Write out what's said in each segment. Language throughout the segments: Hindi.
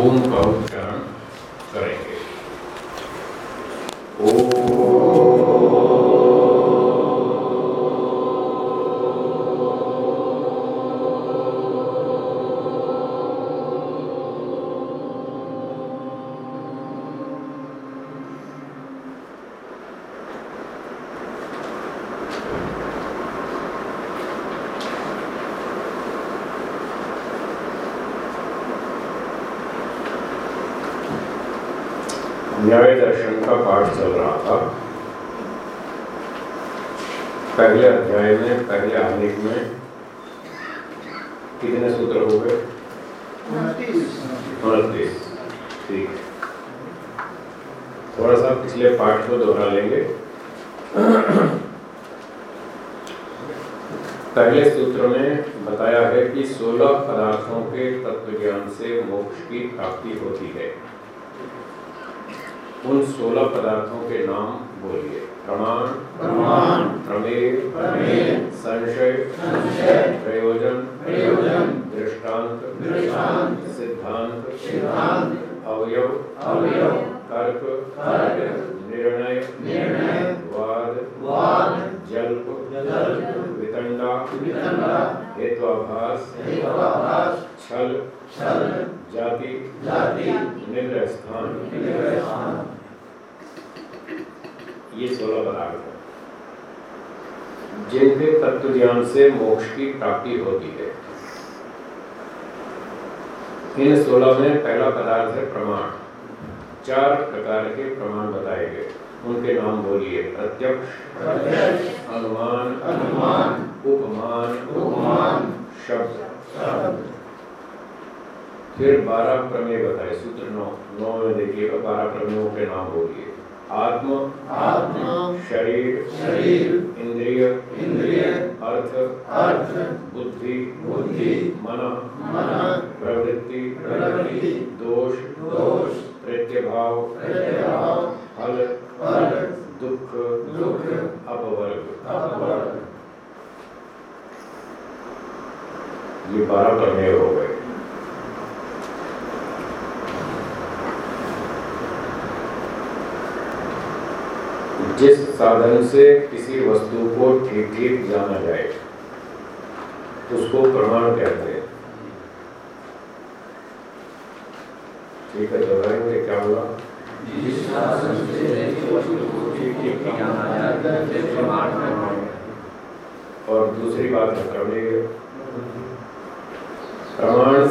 ओम का उच्चारण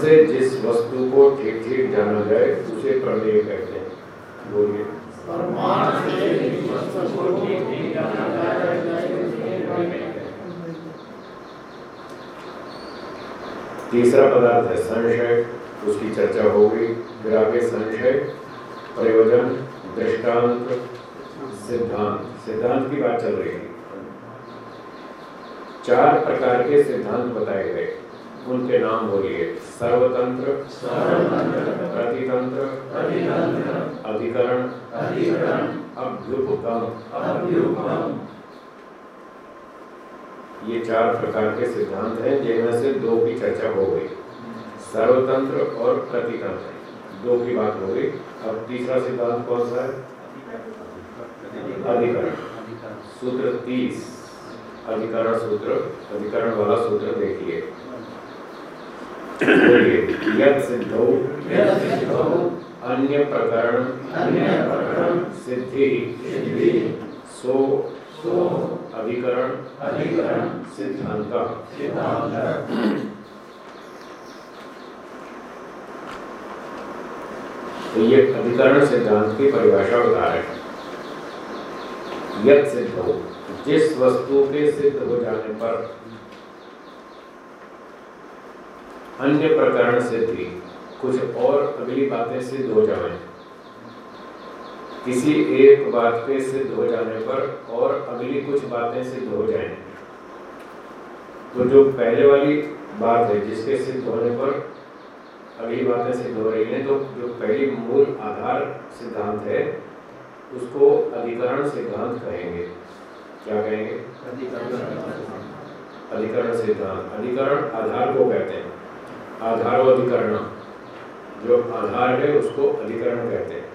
से जिस वस्तु को ठीक ठीक जाना जाए उसे प्रमेय कहते हैं। बोलिए। तीसरा पदार्थ है संशय। उसकी चर्चा होगी फिर आगे संशय प्रयोजन दृष्टांत सिद्धांत। सिद्धांत की बात चल रही है। चार प्रकार के सिद्धांत बताए गए। उनके नाम बोलिए। सर्वतंत्र, प्रतितंत्र, अधिकरण, अभ्युपगम। ये चार प्रकार के सिद्धांत हैं जिनमें से दो की चर्चा हो गई। सर्वतंत्र और प्रतितंत्र। दो की बात हो गई। अब तीसरा सिद्धांत कौन सा है? अधिकरण। सूत्र तीस। अधिकरण सूत्र। अधिकरण वाला सूत्र देखिए। अन्य प्रकरण सिद्धि सो अधिकरण सिद्धांत तो ये अधिकरण सिद्धांत की परिभाषा बता रहे हैं यद सिद्ध हो जिस वस्तु के सिद्ध हो जाने पर अन्य प्रकरण सिद्धि कुछ और अगली बातें सिद्ध हो जाए। किसी एक बात पे सिद्ध हो जाने पर और अगली कुछ बातें सिद्ध हो जाए। तो जो पहले वाली बात है जिसके सिद्ध होने पर अगली बातें सिद्ध हो रही हैं तो जो पहली मूल आधार सिद्धांत है उसको अधिकरण सिद्धांत कहेंगे। क्या कहेंगे? अधिकरण सिद्धांत। अधिकरण आधार को कहते हैं। आधार अधिकरण जो आधार है, उसको अधिकरण कहते हैं।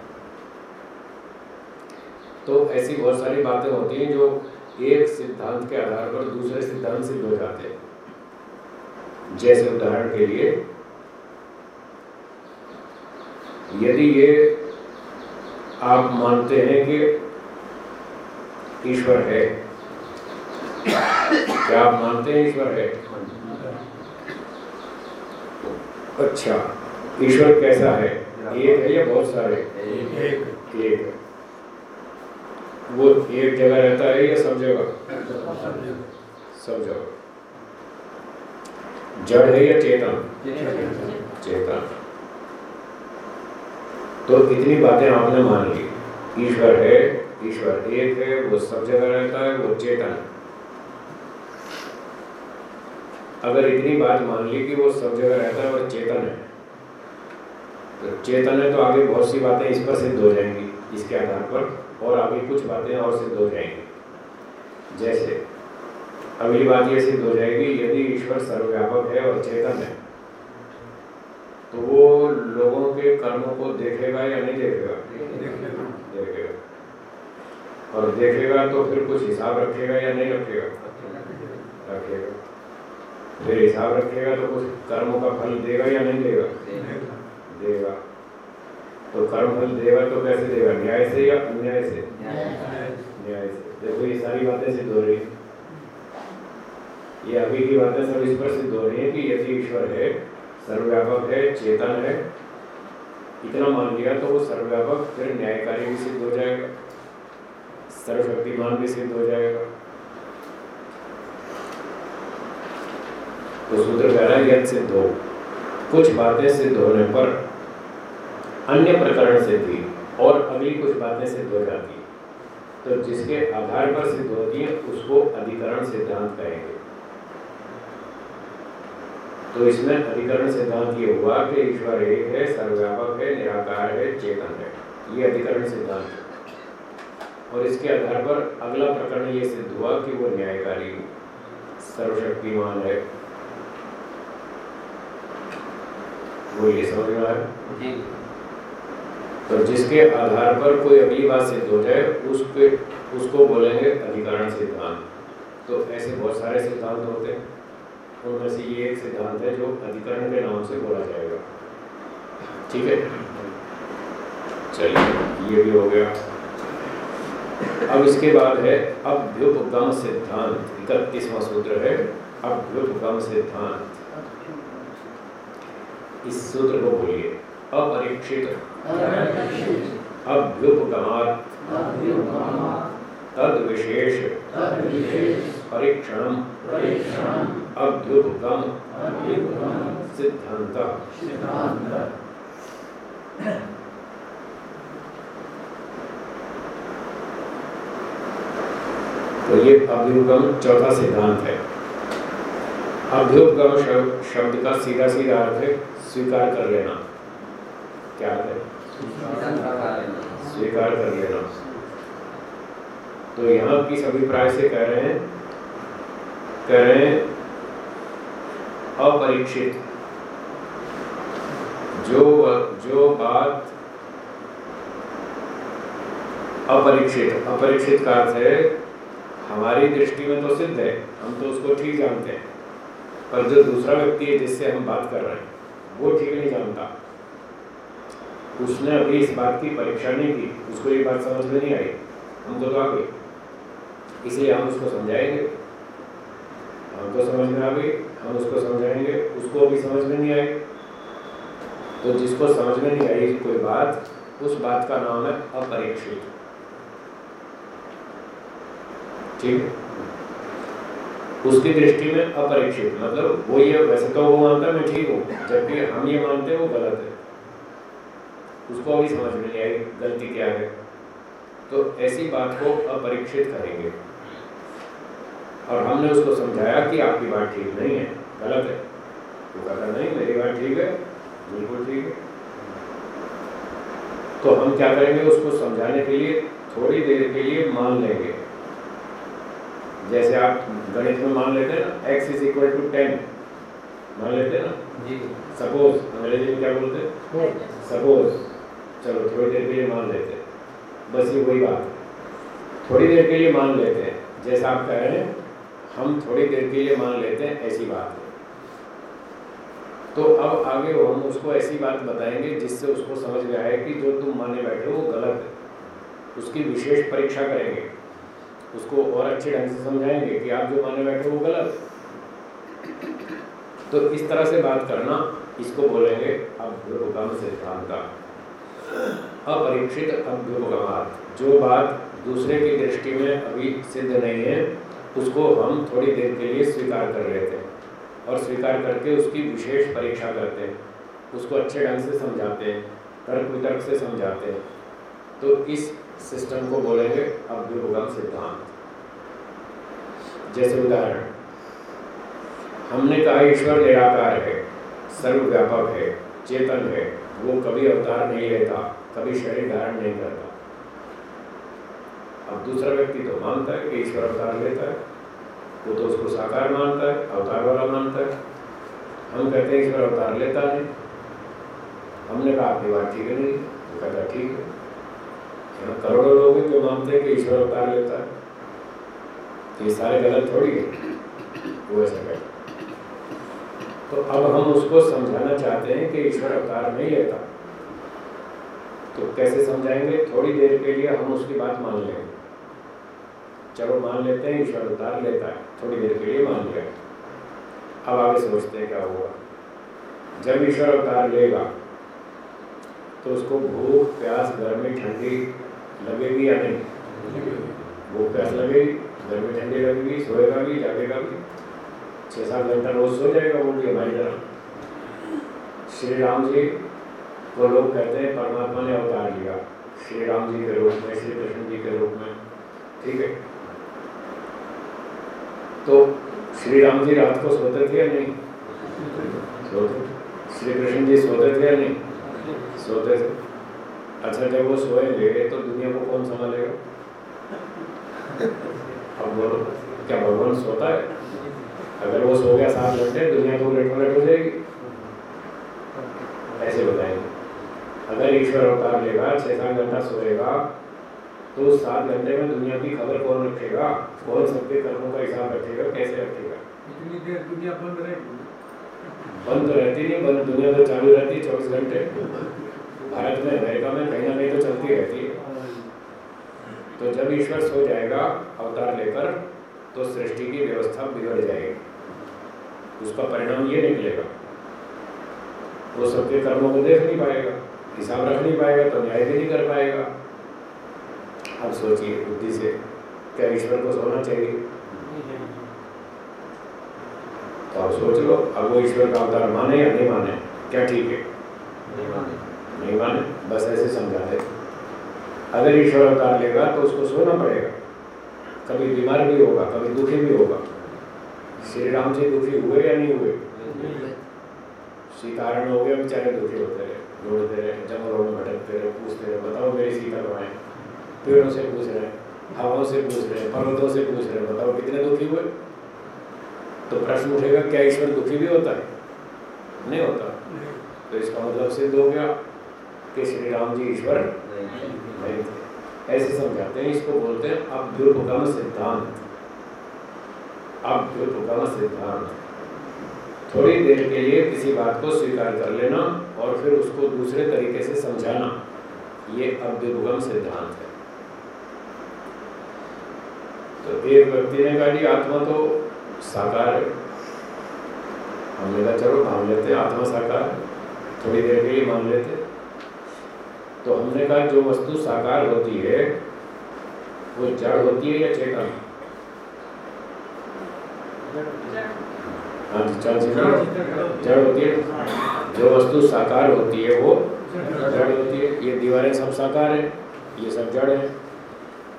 तो ऐसी बहुत सारी बातें होती हैं जो एक सिद्धांत के आधार पर दूसरे सिद्धांत सिद्ध हो जाते हैं। जैसे उदाहरण के लिए, यदि ये आप मानते हैं कि ईश्वर है, क्या आप मानते हैं ईश्वर है? अच्छा ईश्वर कैसा है? एक है या बहुत सारे? एक। एक वो एक जगह रहता है या सब जगह? सब जगह। जड़ है या चेतन? चेतन। तो इतनी बातें आपने मान ली। ईश्वर है ईश्वर एक है वो सब जगह रहता है वो चेतन। अगर इतनी बात मान ली कि वो सब जगह रहता है और चेतन है। तो चेतन है तो आगे बहुत सी बातें इस पर सिद्ध हो जाएँगी इसके आधार पर और आगे कुछ बातें और सिद्ध हो जाएँगी। जैसे अगली बात ये सिद्ध हो जाएगी यदि ईश्वर सर्वव्यापक है और चेतन है तो वो लोगों के कर्मों को देखेगा या नहीं देखेगा? देखेगा। और देखेगा तो फिर कुछ हिसाब रखेगा या नहीं रखेगा। रखेगा। फिर हिसाब रखेगा तो कुछ कर्मों का फल देगा या नहीं देगा? देगा। तो कर्म फल देगा तो कैसे देगा? न्याय से या अन्याय से? न्याय से। देखो ये सारी बातें सिद्ध हो रही ये अभी की बातें सब इस पर सिद्ध हो रही है कि यदि ईश्वर है सर्वव्यापक है चेतन है इतना मान लिया तो वो सर्वव्यापक फिर न्यायकारी भी सिद्ध हो जाएगा। सर्वशक्तिमान भी सिद्ध हो जाएगा। तो सूत्र है यद सिद्ध हो कुछ बातें सिद्ध होने पर अन्य प्रकरण से थी और अगली कुछ बातें सिद्ध हो जाती तो जिसके आधार पर सिद्ध होती है उसको अधिकरण सिद्धांत कहेंगे। तो इसमें अधिकरण सिद्धांत ये हुआ कि ईश्वर एक है, सर्वव्यापक है, निराकार है, चेतन है। ये अधिकरण सिद्धांत है। और इसके आधार पर अगला प्रकरण ये सिद्ध हुआ कि वो न्यायकारी, सर्वशक्तिमान है। वो ये समझ में आया तो जिसके आधार पर कोई अगली बात सिद्ध हो जाए उस पे उसको बोलेंगे अधिकरण सिद्धांत। तो ऐसे बहुत सारे सिद्धांत होते हैं। उनमें से ये एक सिद्धांत है जो अधिकरण के नाम से बोला जाएगा। ठीक है? चलिए ये भी हो गया। अब इसके बाद है अभ्युपगम सिद्धांत। इकतीसवा सूत्र है अभ्युपगम सिद्धांत। इस सूत्र को बोलिए। अपरीक्षित। अभ्युपगमात्। तद विशेष परीक्षण अभ्युपगम। सिद्धांत तो ये अभ्युपगम चौथा सिद्धांत है। अभ्युपगम शब्द का सीधा सीधा अर्थ है, स्वीकार कर लेना। क्या है? स्वीकार कर लेना। तो यहाँ किस अभिप्राय से कह रहे हैं, कह रहे हैं, अपरीक्षित। जो जो बात अपरीक्षित अपरीक्षित का अर्थ है, हमारी दृष्टि में तो सिद्ध है, हम तो उसको ठीक जानते हैं। पर जो दूसरा व्यक्ति है जिससे हम बात कर रहे हैं, वो ठीक नहीं जानता। उसने अभी इस बात की परीक्षा नहीं की, उसको ये बात समझ में नहीं आई। हमको तो आ इसलिए हम उसको समझाएँगे। हमको समझ में आ गई हम उसको समझाएँगे, उसको अभी समझ में नहीं आई। तो जिसको समझ में नहीं आई कोई बात, उस बात का नाम है अपरीक्षित। ठीक है? उसकी दृष्टि में अपरीक्षित मतलब वो ये वैसे तो वो मानता मैं ठीक हूँ, जबकि हम ये मानते हैं, वो गलत है। उसको अभी समझ में नहीं आई, गलती क्या है? तो ऐसी बात को अपरीक्षित करेंगे। और हमने उसको समझाया कि आपकी बात ठीक नहीं है, गलत है। वो कहता, नहीं, मेरी बात ठीक है, बिल्कुल ठीक है। तो हम क्या करेंगे उसको समझाने के लिए, थोड़ी देर के लिए मान लेंगे। जैसे आप गणित में मान लेते हैं ना X is equal to ten मान लेते हैं ना? जी। सपोज़ अंग्रेज़ी में क्या बोलते सपोज़ चलो थोड़ी देर के लिए मान लेते हैं। बस ये वही बात। है थोड़ी देर के लिए मान लेते हैं। जैसा आप कह रहे हैं हम थोड़ी देर के लिए मान लेते हैं ऐसी बात है। तो अब आगे हम उसको ऐसी बात बताएँगे जिससे उसको समझ में आए कि जो तुम माने बैठे हो वो गलत है। उसकी विशेष परीक्षा करेंगे। उसको और अच्छे ढंग से समझाएँगे कि आप जो माने बैठे वो गलत तो इस तरह से बात करना, इसको बोलेंगे अभ्युपगम सिद्धांत अपरीक्षित अभ्युपगमात। जो बात दूसरे की दृष्टि में अभी सिद्ध नहीं है, उसको हम थोड़ी देर के लिए स्वीकार कर लेते हैं और स्वीकार करके उसकी विशेष परीक्षा करते हैं। उसको अच्छे ढंग से समझाते हैं, तर्क वितर्क से समझाते हैं। तो इस सिस्टम को बोलेंगे अभ्युपगम सिद्धांत। जैसे उदाहरण हमने कहा ईश्वर निराकार है, सर्वव्यापक है, चेतन है, वो कभी अवतार नहीं लेता, कभी शरीर धारण नहीं करता। अब दूसरा व्यक्ति तो मानता है कि ईश्वर अवतार लेता है, वो तो उसको साकार मानता है, अवतार वाला मानता है। हम कहते हैं ईश्वर अवतार लेता है हमने कहा, आपकी बात ठीक है नहीं? वो कहता, ठीक है। करोड़ों लोग हैं जो मानते हैं कि ईश्वर अवतार लेता है। तो ये सारे गलत थोड़ी है। वो ऐसा कहता तो अब हम उसको समझाना चाहते हैं कि ईश्वर अवतार नहीं लेता। तो कैसे समझाएँगे? थोड़ी देर के लिए हम उसकी बात मान लेंगे। चलो मान लेते हैं, ईश्वर अवतार लेता है। थोड़ी देर के लिए मान लिया अब आगे सोचते हैं क्या होगा। जब ईश्वर अवतार लेगा तो उसको भूख, प्यास, गर्मी, ठंडी लगेगी या नहीं? भूख, प्यास लगेगी गर्मी ठंडी लगेगी सोएगा भी जागेगा भी छः सात घंटा रोज सो जाएगा वो भी हमारी तरह। श्री राम जी को लोग कहते हैं, परमात्मा ने अवतार लिया। श्री राम जी के रूप में, श्री कृष्ण जी के रूप में। ठीक है? तो श्री राम जी रात को सोते थे या नहीं? सोते श्री कृष्ण जी सोते थे या नहीं? सोते थे। अच्छा जब वो सोएँगे तो दुनिया को कौन संभालेगा? बोलो क्या भगवान सोता है? अगर वो सो गया सात घंटे दुनिया तो उलट पलट हो जाएगी। ऐसे बताएँगे। अगर ईश्वर अवतार लेगा छः सात घंटा सोएगा तो सात घंटे में दुनिया की खबर कौन रखेगा? कौन सबके कर्मों का हिसाब रखेगा? कैसे रखेगा? इतनी देर दुनिया बंद रहेगी। बंद तो रहती नहीं बंद दुनिया तो चालू रहती है चौबीस घंटे। भारत में अमेरिका में कहीं ना कहीं तो चलती रहती है। तो जब ईश्वर सो जाएगा अवतार लेकर तो सृष्टि की व्यवस्था बिगड़ जाएगी। उसका परिणाम ये निकलेगा। वो सबके कर्मों को देख नहीं पाएगा हिसाब रख नहीं पाएगा तो न्याय भी नहीं कर पाएगा। अब सोचिए बुद्धि से क्या ईश्वर को सोना चाहिए? तो आप सोच लो अब वो ईश्वर का अवतार माने या नहीं माने क्या ठीक है? नहीं माने। नहीं माने बस ऐसे समझा दे अगर ईश्वर अवतार लेगा तो उसको सोना पड़ेगा। कभी बीमार भी होगा कभी दुखी भी होगा। श्री राम जी दुखी हुए या नहीं हुए? सीतारण हो गया बेचारे दुखी होते रहे दौड़ते रहे जंगलों में भटकते रहे पूछते रहे बताओ मेरी सीता कहाँ है? पेड़ों से पूछ रहे हवाओं से पूछ रहे पर्वतों से पूछ रहे बताओ कितने दुखी हुए? तो प्रश्न उठेगा क्या ईश्वर दुखी भी होता है? नहीं होता। तो इसका मतलब सिद्ध हो गया कि श्री राम जी ईश्वर नहीं। थे ऐसे समझाते हैं, इसको बोलते हैं अभ्युपगम सिद्धांत। अभ्युपगम सिद्धांत। थोड़ी देर के लिए किसी बात को स्वीकार कर लेना और फिर उसको दूसरे तरीके से समझाना। ये अभ्युपगम सिद्धांत है। तो एक व्यक्ति ने कहा आत्मा तो साकार है। हमने कहा चलो, मान लेते आत्मा साकार थोड़ी देर के लिए मान लेते तो हमने कहा, जो वस्तु साकार होती है, वो जड़ होती है या चेतन? हाँ जड़ होती है। जो वस्तु साकार होती है, वो जड़ होती है। ये दीवारें सब साकार है, ये सब जड़ है।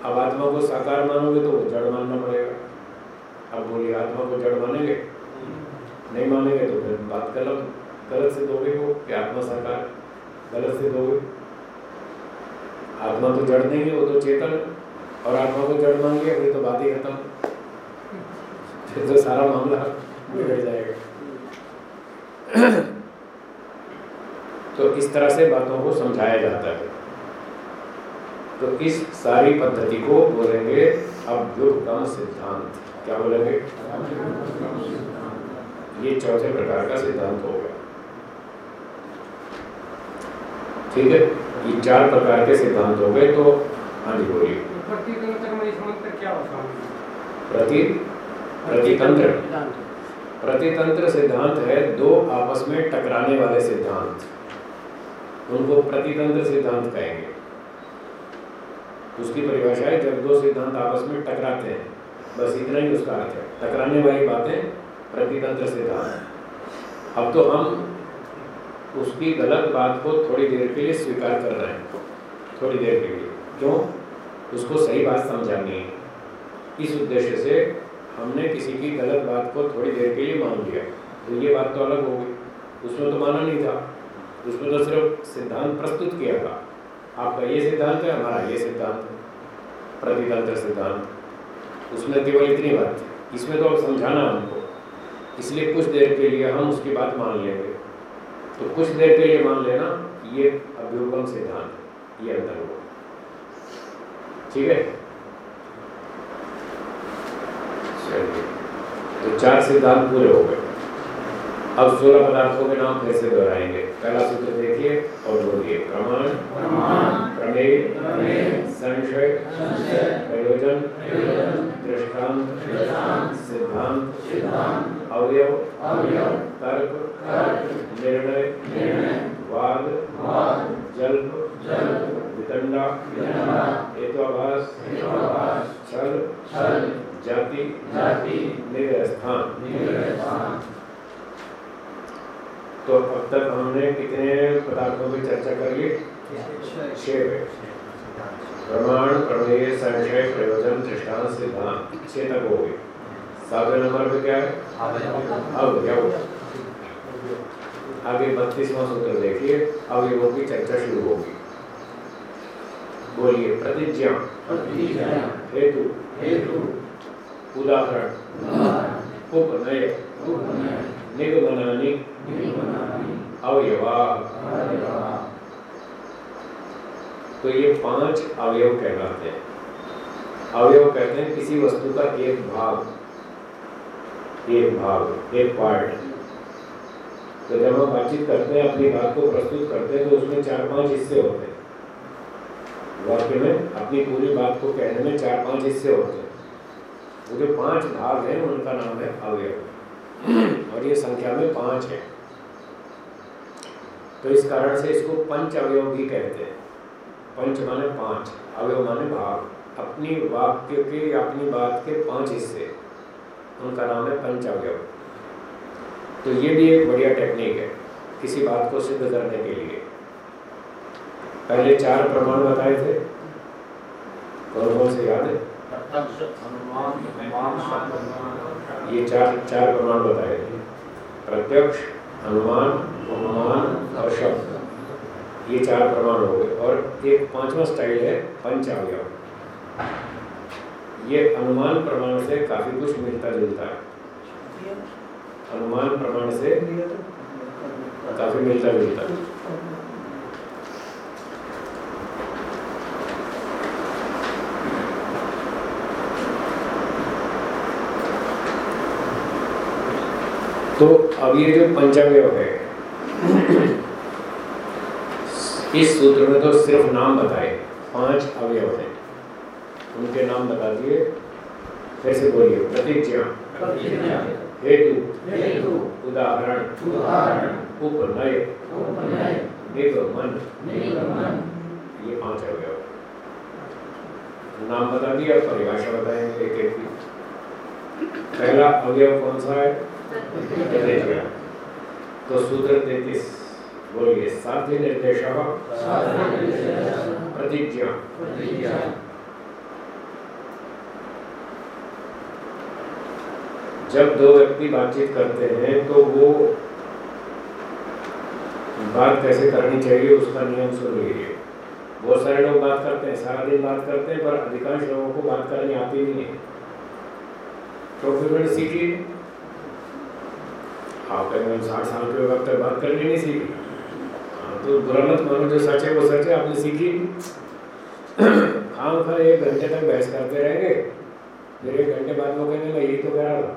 अब आत्मा को साकार मानोगे तो वो जड़ मानना पड़ेगा। अब बोलिए, आत्मा को जड़ मानेंगे? नहीं मानेंगे तो फिर बात गलत गलत से दोगे वो कि आत्मा साकार, गलत से दोगे। आत्मा तो जड़ नहीं है वो तो चेतन और आत्मा को जड़ मान लिया फिर तो बात ही खत्म। फिर तो सारा मामला बिगड़ जाएगा। तो इस तरह से बातों को समझाया जाता है। तो इस सारी पद्धति को बोलेंगे अभ्युपगम सिद्धांत। क्या बोलेंगे? ये चौथे प्रकार का सिद्धांत होगा। ठीक है? ये चार प्रकार के सिद्धांत हो गए तो हाँ जी बोलिए। प्रतितंत्र है? प्रति प्रतितंत्र सिद्धांत है दो आपस में टकराने वाले सिद्धांत। उनको प्रतितंत्र सिद्धांत कहेंगे। उसकी परिभाषा है जब दो सिद्धांत आपस में टकराते हैं बस इतना ही उसका अर्थ है। टकराने वाली बातें प्रतितंत्र सिद्धांत। अब तो हम उसकी गलत बात को थोड़ी देर के लिए स्वीकार कर रहे हैं। थोड़ी देर के लिए। क्यों? उसको सही बात समझानी है। इस उद्देश्य से हमने किसी की गलत बात को थोड़ी देर के लिए मान लिया। तो ये बात तो अलग हो गई। उसमें तो माना नहीं था। उसमें तो सिर्फ़ सिद्धांत प्रस्तुत किया था। आपका ये सिद्धांत है, हमारा ये सिद्धांत प्रतितंत्र सिद्धांत। उसमें केवल इतनी बात थी इसमें तो अब समझाना हमको। इसलिए कुछ देर के लिए हम उसकी बात मान लेंगे। तो कुछ देर के लिए मान लेना ये अभ्युपम सिद्धांत ये अंतर हुआ। ठीक है? चलिए तो चार सिद्धांत पूरे हो गए। अब सोलह पदार्थों के नाम फिर से दोहराएँगे? पहला सूत्र देखिए और बोलिए प्रमाण प्रमेय संशय प्रयोजन दृष्टांत सिद्धांत। अवयव तर्क निर्णय वाद जल्प वितंडा हेत्वाभास छल जाति निरस्थान तो अब तक हमने कितने पदार्थों की चर्चा कर ली? छह। प्रमाण प्रमेय संशय प्रयोजन दृष्टांत सिद्धांत छह तक हो गए। सातवें नंबर पे क्या है? अब क्या हो आगे बत्तीसवां सूत्र देखिए अब ये की चर्चा शुरू होगी। बोलिए प्रतिज्ञा। हेतु। हेतु। उदाहरण। उपनय निगमनानि। अवयवा। तो ये पाँच अवयव कहलाते हैं। अवयव कहते हैं किसी वस्तु का एक भाग। एक भाग एक पार्ट तो जब हम बातचीत करते हैं, अपनी बात को प्रस्तुत करते हैं तो उसमें चार पाँच हिस्से होते हैं। वाक्य में अपनी पूरी बात को कहने में चार पाँच हिस्से होते हैं। वो जो पाँच भाग हैं, उनका नाम है अवयव। और ये संख्या में पाँच है। तो इस कारण से इसको पंच अवयव भी कहते हैं। पंच माने पाँच, अवयव माने भाग। अपनी वाक्य के या अपनी बात के पाँच हिस्से। उनका नाम है पंच अवयव तो ये भी एक बढ़िया टेक्निक है, किसी बात को सिद्ध करने के लिए। पहले चार प्रमाण बताए थे। कौन कौन से याद है? ये चार चार प्रमाण बताए थे। प्रत्यक्ष, अनुमान उपमान और शब्द। ये चार प्रमाण हो गए। और एक पांचवा स्टाइल है पंचावय ये अनुमान प्रमाण से काफ़ी कुछ मिलता जुलता है। अनुमान प्रमाण से काफ़ी मिलता जुलता है। तो अब ये जो पंचावय है इस सूत्र में तो सिर्फ़ नाम बताए पाँच अवयव हैं। उनके नाम बता दिए। फिर से बोलिए प्रतिज्ञा। हेतु। उदाहरण। उपनय। निगमन। ये पाँच अवयव नाम बता दिया परिभाषा बताएँगे एक एक की पहला अवयव कौन सा है? तो सूत्र तैतीस। बोलिए साध्य निर्देश। प्रतिज्ञा। जब दो व्यक्ति बातचीत करते हैं तो वो बात कैसे करनी चाहिए, उसका नियम सुन लीजिए। बहुत सारे लोग बात करते हैं, सारा दिन बात करते हैं, पर अधिकांश लोगों को बात करनी आती नहीं है। तो फिर मैंने सीख सीखी आप कहेंगे साठ साल के वक्त बात करनी नहीं सीखी। हाँ तो बुरा मत मानो, जो सच है वो सच है, आपने सीखी खाम खा एक घंटे तक बहस करते रहेंगे, फिर एक घंटे बाद वो कहेंगे मैं यही तो कह रहा था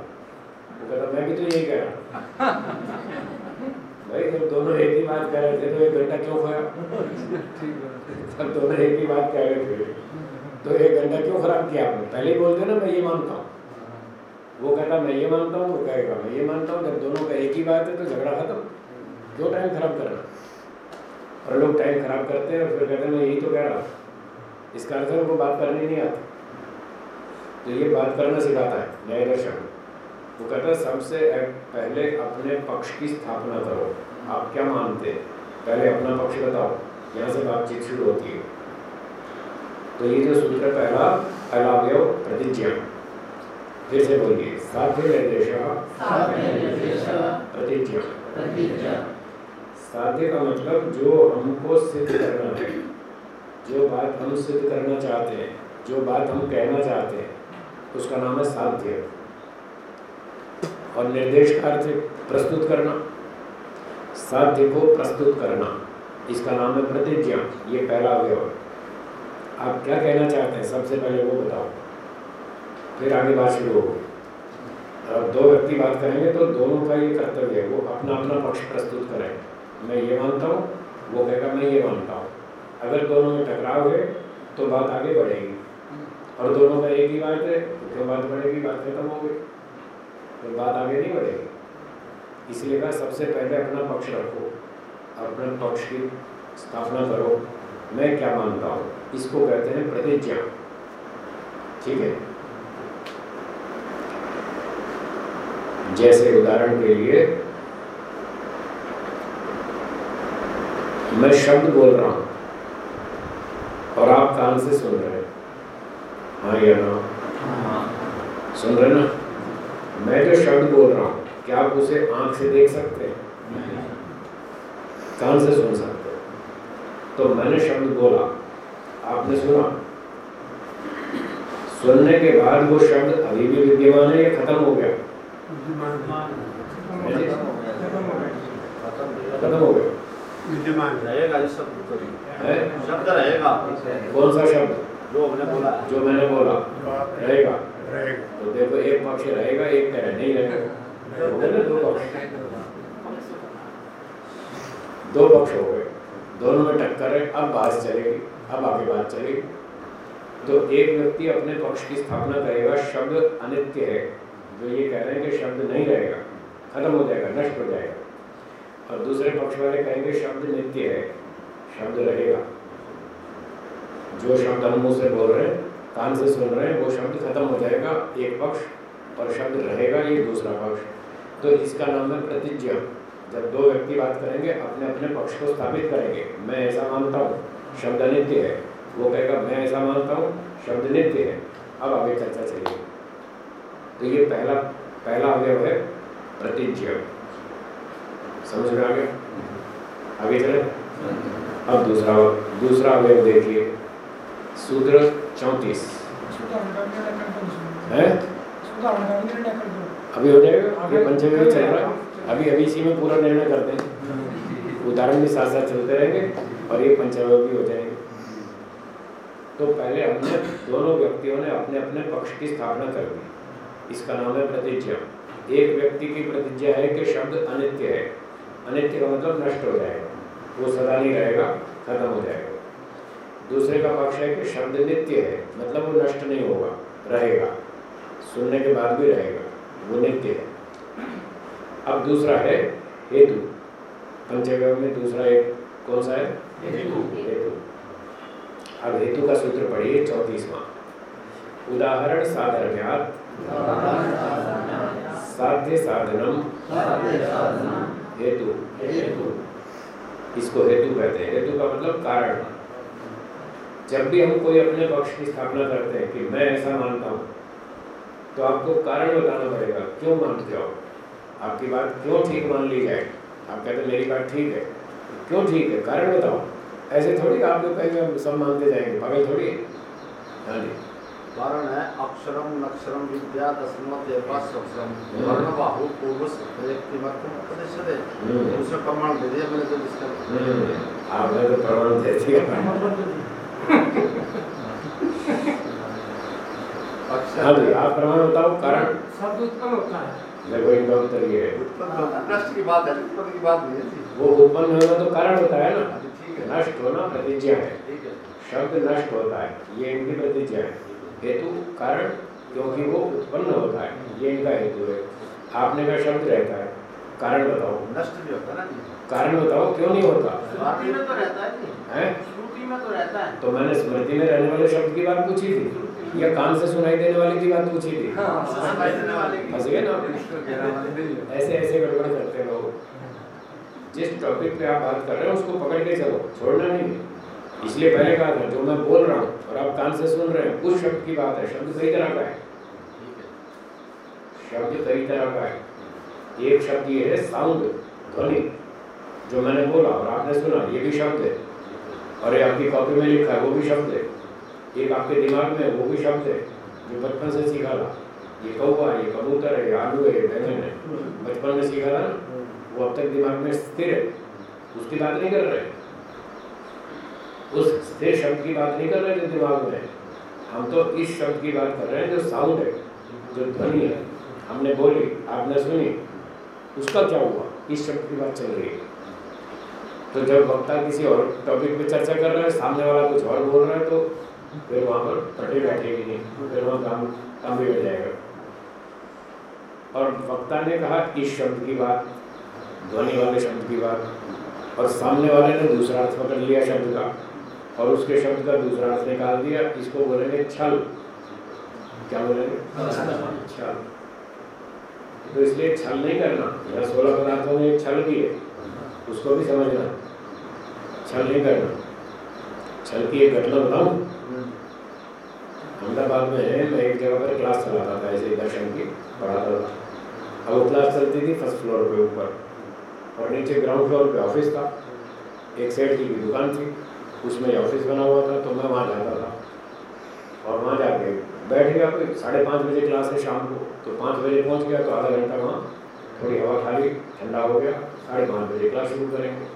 वो कहता मैं भी तो यही कह रहा भाई जब दोनों एक ही बात कह रहे थे तो एक घंटा क्यों खाया? दोनों एक ही बात कह रहे थे तो एक घंटा क्यों खराब किया आपने? पहले ही ना मैं ये मानता हूँ। वो कहता मैं ये मानता हूँ वो कहेगा मैं ये मानता हूँ जब दोनों का एक ही बात है तो झगड़ा खत्म। क्यों टाइम खराब करना और लोग टाइम खराब करते हैं और फिर कहते हैं मैं यही तो कह रहा इसका अर्थ है उनको बात करनी नहीं आती। तो ये बात करना सिखाता है न्याय दर्शन वो कहता सबसे पहले अपने पक्ष की स्थापना करो। आप क्या मानते? हैं पहले अपना पक्ष बताओ। यहाँ से बातचीत शुरू होती है। तो ये जो सूत्र पहला अवयव प्रतिज्ञा। फिर से बोलिए साध्य निर्देश। प्रतिज्ञा। साध्य का मतलब जो हमको सिद्ध करना है। जो बात हम सिद्ध करना चाहते हैं जो बात हम कहना चाहते हैं उसका नाम है साध्य। और निर्देश का अर्थ प्रस्तुत करना। साध्य को प्रस्तुत करना। इसका नाम है प्रतिज्ञा। ये पहला अवयव। आप क्या कहना चाहते हैं? सबसे पहले वो बताओ। फिर आगे बात शुरू हो अब दो व्यक्ति बात करेंगे तो दोनों का ये कर्तव्य है। वो अपना अपना पक्ष प्रस्तुत करें। मैं ये मानता हूँ, वो कहेगा मैं ये मानता हूँ। अगर दोनों में टकराव है तो बात आगे बढ़ेगी। और दोनों का एक ही बात है तो बात बढ़ेगी, बात खत्म हो गई। तो बात आगे नहीं बढ़ेगी। इसलिए कहा सबसे पहले अपना पक्ष रखो अपने पक्ष की स्थापना करो। मैं क्या मानता हूँ? इसको कहते हैं प्रतिज्ञा। ठीक है? जैसे उदाहरण के लिए मैं शब्द बोल रहा हूँ और आप कान से सुन रहे हैं। हाँ या ना? सुन रहे ना? मैं जो शब्द बोल रहा हूँ क्या आप उसे आँख से देख सकते हैं? कान से सुन सकते हैं। तो मैंने शब्द बोला आपने सुना? सुनने के बाद वो शब्द अभी भी विद्यमान है या खत्म हो गया? खत्म हो गया। विद्यमान रहेगा शब्द शब्द रहेगा। कौन सा शब्द? जो हमने बोला जो मैंने बोला। रहेगा। रहेगा। तो देखो एक पक्ष रहेगा एक कह नहीं रहेगा। ना दो पक्ष। दो। पक्ष हो गए। दोनों में टक्कर है अब बात चलेगी अब आगे बात चलेगी। तो एक व्यक्ति अपने पक्ष की स्थापना करेगा शब्द अनित्य है। जो ये कह रहे हैं कि शब्द नहीं रहेगा खत्म हो जाएगा नष्ट हो जाएगा। और दूसरे पक्ष वाले कहेंगे शब्द नित्य है शब्द रहेगा। जो शब्द हम मुँह से बोल रहे हैं कान से सुन रहे हैं, वो शब्द खत्म हो जाएगा, एक पक्ष और शब्द रहेगा ये दूसरा पक्ष। तो इसका नाम है प्रतिज्ञा। जब दो व्यक्ति बात करेंगे अपने अपने पक्ष को स्थापित करेंगे। मैं ऐसा मानता हूँ, शब्द नित्य है। वो कहेगा, मैं ऐसा मानता हूँ, शब्द नित्य है। अब आगे चर्चा चलेगी तो ये पहला पहला अवयव है प्रतिज्ञा। समझ में आ गया? आगे चले। अब दूसरा दूसरा अवयव देखिए। सूत्र चौंतीस। है? अभी हो जाएगा? ये पंचमी चल रहा है। अभी अभी इसी में पूरा निर्णय करते हैं। उदाहरण भी साथ साथ चलते रहेंगे और ये पंचावय भी हो जाएँगे। तो पहले हमने दोनों व्यक्तियों ने अपने अपने पक्ष की स्थापना कर दी इसका नाम है प्रतिज्ञा। एक व्यक्ति की प्रतिज्ञा है कि शब्द अनित्य है। अनित्य का मतलब नष्ट हो जाएगा। वो सदा नहीं रहेगा खत्म हो जाएगा। दूसरे का पक्ष है कि शब्द नित्य है मतलब वो नष्ट नहीं होगा रहेगा। सुनने के बाद भी रहेगा वो नित्य है। अब दूसरा है हेतु। पंचगव्य में दूसरा एक कौन सा है? हेतु। हेतु। अब हेतु का सूत्र पढ़िए चौतीसवा। उदाहरण साधर्म्यात साध्य साधनम। हेतु। हेतु। इसको हेतु कहते हैं। हेतु का मतलब कारण। जब भी हम कोई अपने पक्ष की स्थापना करते हैं कि मैं ऐसा मानता हूँ तो आपको कारण बताना पड़ेगा क्यों मानते हो? आपकी बात क्यों ठीक मान ली जाए? आप कहते मेरी बात ठीक है। क्यों ठीक है? कारण बताओ। ऐसे थोड़ी आप लोग कहेंगे हम सब मानते जाएँगे। पागल थोड़ी हाँ? जी। कारण है अक्षरम नक्षरम विद्या दशमत एवं वर्ण बाहु पूर्व उपनिषद है हम्म। उसमें प्रमाण दे दिया मैंने तो इसका हम्म, आपने तो प्रमाण दे दिया हाँ आप प्रमाण बताओ कारण? शब्द उत्पन्न होता है। देखो इनका उत्तर ये है नष्ट की बात है उत्पन्न की बात नहीं है। वो उत्पन्न होगा तो कारण होता है ना? ठीक है। नष्ट होना प्रतिज्ञा है। शब्द नष्ट होता है ये इनकी प्रतिज्ञा है। हेतु कारण क्योंकि वो उत्पन्न होता है ये इनका हेतु है। आपने कहा शब्द रहता है कारण बताओ। नष्ट भी होता है ना? कारण बताओ क्यों नहीं होता? तो रहता है है? में तो रहता है। तो मैंने स्मृति में रहने वाले शब्द की बात पूछी थी? या कान से सुनाई देने वाले की बात पूछी थी? फंस गए ना? ऐसे ऐसे गड़बड़ करते रहो। जिस टॉपिक पे आप बात कर रहे हो उसको पकड़ के चलो। छोड़ना नहीं। इसलिए पहले कहा था जो मैं बोल रहा हूँ और आप कान से सुन रहे हैं उस शब्द की बात है। शब्द कई तरह का है। है। शब्द कई तरह का है। एक शब्द ये है साउंड ध्वनि जो मैंने बोला और आपने सुना ये भी शब्द है। और ये आपकी कॉपी में लिखा है, वो भी शब्द है। एक आपके दिमाग में वो भी शब्द है, जो बचपन से सीखा था। ये कौवा ये कबूतर है, ये आलू है, ये बैंगन है। बचपन में सीखा था वो अब तक दिमाग में स्थिर है। उसकी बात नहीं कर रहे। उस स्थिर शब्द की बात नहीं कर रहे जो दिमाग में हम तो इस शब्द की बात कर रहे हैं जो साउंड है, जो ध्वनि है। हमने बोली, आपने सुनी। उसका क्या हुआ? इस शब्द की बात चल रही है। तो जब वक्ता किसी और टॉपिक पे चर्चा कर रहा है, सामने वाला कुछ और बोल रहा है तो फिर वहाँ पर पटे बैठेगी नहीं फिर वहाँ काम काम बिगड़ जाएगा। और वक्ता ने कहा, इस शब्द की बात, ध्वनि वाले शब्द की बात, और सामने वाले ने दूसरा अर्थ पकड़ लिया शब्द का, और उसके शब्द का दूसरा अर्थ निकाल दिया, इसको बोलेंगे छल। क्या बोलेंगे? छल। तो इसलिए छल नहीं करना यहाँ सोलह पदार्थों में एक छल भी है, उसको भी समझना। छल नहीं करना छल की एक घटना बताऊँ? अहमदाबाद में है मैं एक जगह पर क्लास चलाता था ऐसे दर्शन की पढ़ाता था। अब वो क्लास चलती थी फ़र्स्ट फ्लोर पे ऊपर। और नीचे ग्राउंड फ्लोर पे ऑफ़िस था। एक सेठ जी की दुकान थी। उसमें ऑफ़िस बना हुआ था तो मैं वहाँ जाता था। और वहाँ जाके बैठ गया कोई साढ़े पाँच बजे क्लास है शाम को। तो पाँच बजे पहुँच गया तो आधा घंटा वहाँ थोड़ी हवा खाली ठंडा हो गया। साढ़े पाँच बजे क्लास शुरू करेंगे।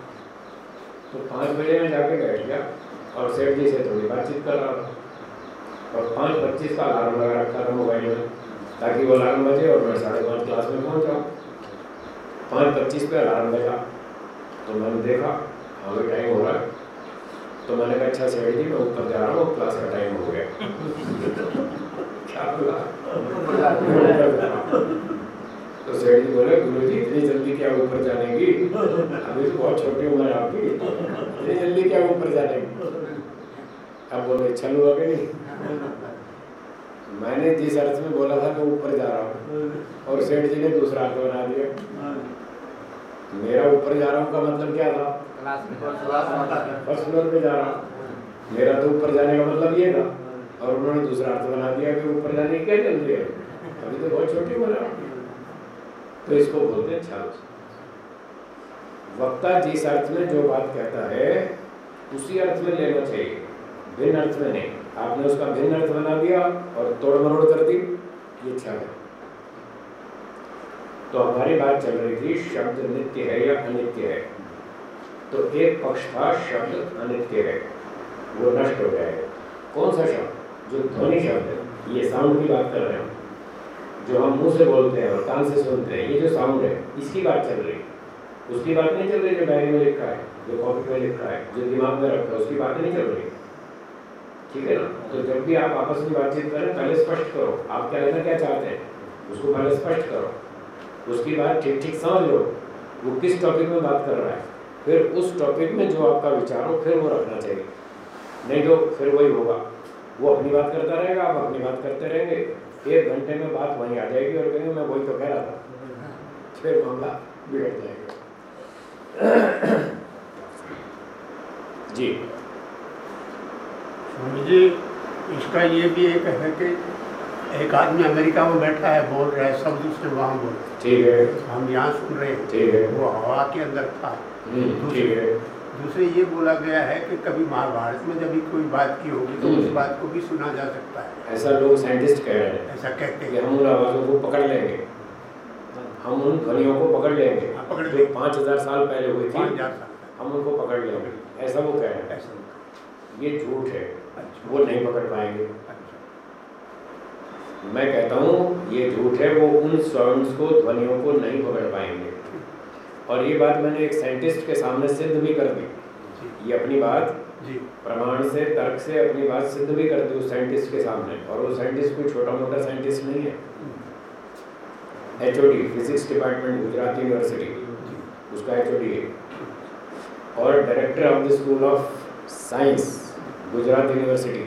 तो पाँच बजे मैं जाके बैठ गया और सेठ जी से थोड़ी बातचीत कर रहा था। और पाँच पच्चीस का अलार्म लगा रखा था मोबाइल में ताकि वो अलार्म बजे और मैं साढ़े पाँच क्लास में पहुँच जाऊँ। पाँच पच्चीस पे अलार्म बजा तो मैंने देखा हाँ भाई टाइम हो रहा है। तो मैंने कहा अच्छा सेठ जी मैं ऊपर जा रहा हूँ क्लास का टाइम हो गया। क्या बोला? तो सेठ जी बोले गुरु जी इतनी जल्दी क्या ऊपर जाने की अभी तो बहुत छोटी उम्र आपकी। इतनी जल्दी क्या ऊपर जाने की अब बोले, चल कि नहीं मैंने जिस अर्थ में बोला था मैं ऊपर जा रहा हूँ, और सेठ जी ने दूसरा अर्थ बना दिया। मेरा ऊपर जा रहा हूँ का मतलब क्या था? फ़र्स्ट फ्लोर पे जा रहा हूँ। मेरा तो ऊपर जाने का मतलब ये था, और उन्होंने दूसरा अर्थ बना दिया कि ऊपर जाने की क्या जल्दी है। अभी तो बहुत छोटी आपकी। तो इसको बोलते हैं छल वक्ता जिस अर्थ में जो बात कहता है, उसी अर्थ में लेना चाहिए। भिन्न अर्थ में नहीं। आपने उसका भिन्न अर्थ बना दिया और तोड़ मरोड़ कर दी, ये छल है। तो हमारी बात चल रही थी, शब्द नित्य है या अनित्य है? तो एक पक्ष था, शब्द अनित्य है। वो नष्ट हो जाएगा। कौन सा शब्द? जो ध्वनि शब्द है। ये साउंड की बात कर रहे हैं। जो हम मुँह से बोलते हैं और कान से सुनते हैं, ये जो साउंड है, इसकी बात चल रही है। उसकी बात नहीं चल रही जो डायरी में लिखा है, जो कॉपी में लिखा है, जो दिमाग में रखा है, उसकी बात नहीं चल रही। ठीक है ना? तो जब भी आप आपस में बातचीत करें, पहले स्पष्ट करो। आप क्या लेना, क्या चाहते हैं? उसको पहले स्पष्ट करो। उसकी बात ठीक ठीक समझ लो। वो किस टॉपिक में बात कर रहा है? फिर उस टॉपिक में जो आपका विचार हो, फिर वो रखना चाहिए। नहीं तो फिर वही होगा। वो अपनी बात करता रहेगा, आप अपनी बात करते रहेंगे। एक घंटे में बात वहीं आ जाएगी और कहेंगे मैं वही तो कह रहा था। फिर मामला बिगड़ जाएगा। जी। स्वामी जी इसका ये भी एक है कि एक आदमी अमेरिका में बैठा है बोल रहा है सब दूसरे वहाँ बोल। रहे ठीक है हैं। हम यहाँ सुन रहे हैं। ठीक है। वो हवा के अंदर था। हम्म, ठीक है। दूसरे ये बोला गया है कि कभी महाभारत में जब भी कोई बात की होगी तो उस हम्म। बात को भी सुना जा सकता है। ऐसा लोग साइंटिस्ट कह रहे हैं ऐसा कहते हैं। हम उन आवाज़ों को पकड़ लेंगे। हम उन ध्वनियों को पकड़ लेंगे। हाँ, पकड़ लेंगे। पाँच हज़ार साल पहले हुई पाँच थी हम उनको पकड़ लेंगे। ऐसा वो कह रहे हैं। ये झूठ है। अच्छा। वो नहीं पकड़ पाएँगे। अच्छा। मैं कहता हूँ ये झूठ है। वो उन साउंड्स को ध्वनियों को नहीं पकड़ पाएँगे। और ये बात मैंने एक साइंटिस्ट के सामने सिद्ध भी कर दी। ये अपनी बात प्रमाण से तर्क से अपनी बात सिद्ध भी कर दी उस साइंटिस्ट के सामने। और वो साइंटिस्ट कोई छोटा मोटा साइंटिस्ट नहीं है। HOD physics department Gujarat university उसका एच है। और director of the school of science Gujarat university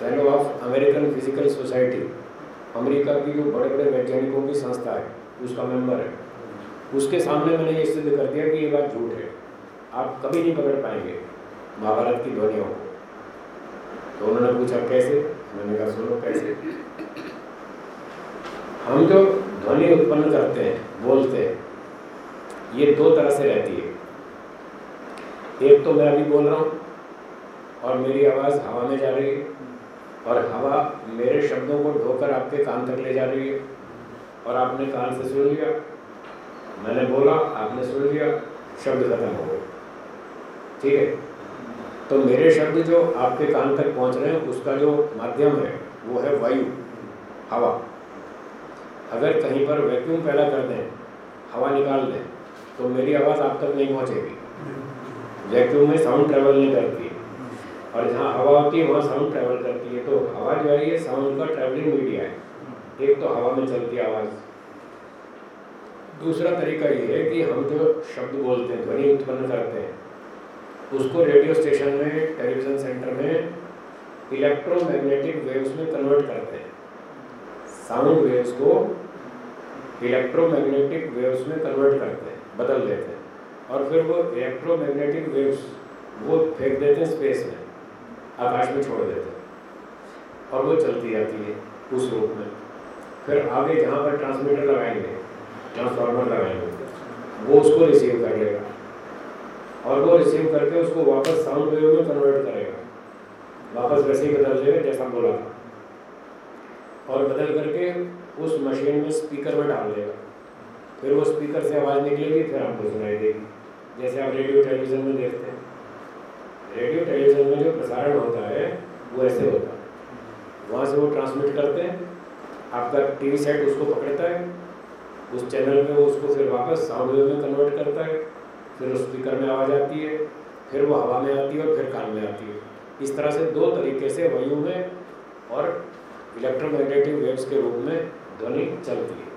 fellow of American physical society America की जो बड़े बड़े वैज्ञानिकों की संस्था है उसका मेंबर है। उसके सामने मैंने ये सिद्ध कर दिया कि ये बात झूठ है। आप कभी नहीं पकड़ पाएँगे महाभारत की ध्वनियों को। तो उन्होंने पूछा, कैसे? मैंने कहा, सुनो, कैसे? हम जो ध्वनि उत्पन्न करते हैं, बोलते हैं, ये दो तरह से रहती है। एक तो मैं अभी बोल रहा हूँ और मेरी आवाज़ हवा में जा रही है और हवा मेरे शब्दों को ढोकर आपके कान तक ले जा रही है और आपने कान से सुन लिया। मैंने बोला, आपने सुन लिया, शब्द खत्म हो गए। ठीक है? तो मेरे शब्द जो आपके कान तक पहुँच रहे हैं, उसका जो माध्यम है, वो है वायु, हवा। अगर कहीं पर वैक्यूम पैदा कर दें, हवा निकाल दें तो मेरी आवाज़ आप तक नहीं पहुंचेगी। वैक्यूम में साउंड ट्रैवल नहीं करती और जहाँ हवा होती है, वहाँ साउंड ट्रेवल करती है। तो हवा जो है, ये साउंड का ट्रेवलिंग मीडिया है। एक तो हवा में चलती आवाज़। दूसरा तरीका ये है कि हम जो शब्द बोलते हैं, ध्वनि उत्पन्न करते हैं, उसको रेडियो स्टेशन में टेलीविज़न सेंटर में इलेक्ट्रोमैग्नेटिक वेव्स में कन्वर्ट करते हैं। साउंड वेव्स को इलेक्ट्रोमैग्नेटिक वेव्स में कन्वर्ट करते हैं, बदल देते हैं। और फिर वो इलेक्ट्रोमैग्नेटिक वेव्स वो फेंक देते हैं स्पेस में, आकाश में छोड़ देते हैं। और वो चलती जाती है उस रूप में। फिर आगे जहाँ पर ट्रांसमीटर लगाएँगे ट्रांसफार्मर लगाएँगे वो उसको रिसीव कर लेगा। और वो रिसीव करके उसको वापस साउंड वेव में कन्वर्ट करेगा। वापस वैसे ही बदल देगा जैसा बोला था। और बदल करके उस मशीन में स्पीकर में डाल देगा। फिर वो स्पीकर से आवाज़ निकलेगी, फिर आपको सुनाई देगी। जैसे आप रेडियो टेलीविज़न में देखते हैं। रेडियो टेलीविज़न में जो प्रसारण होता है, वो ऐसे होता है। वहाँ से वो ट्रांसमिट करते हैं। आपका टीवी सेट उसको पकड़ता है। उस चैनल में वो उसको फिर वापस साउंड वेव में कन्वर्ट करता है, फिर उस स्पीकर में आवाज़ आती है, फिर वो हवा में आती है और फिर कान में आती है। इस तरह से दो तरीके से वायु में और इलेक्ट्रोमैग्नेटिक वेव्स के रूप में ध्वनि चलती है।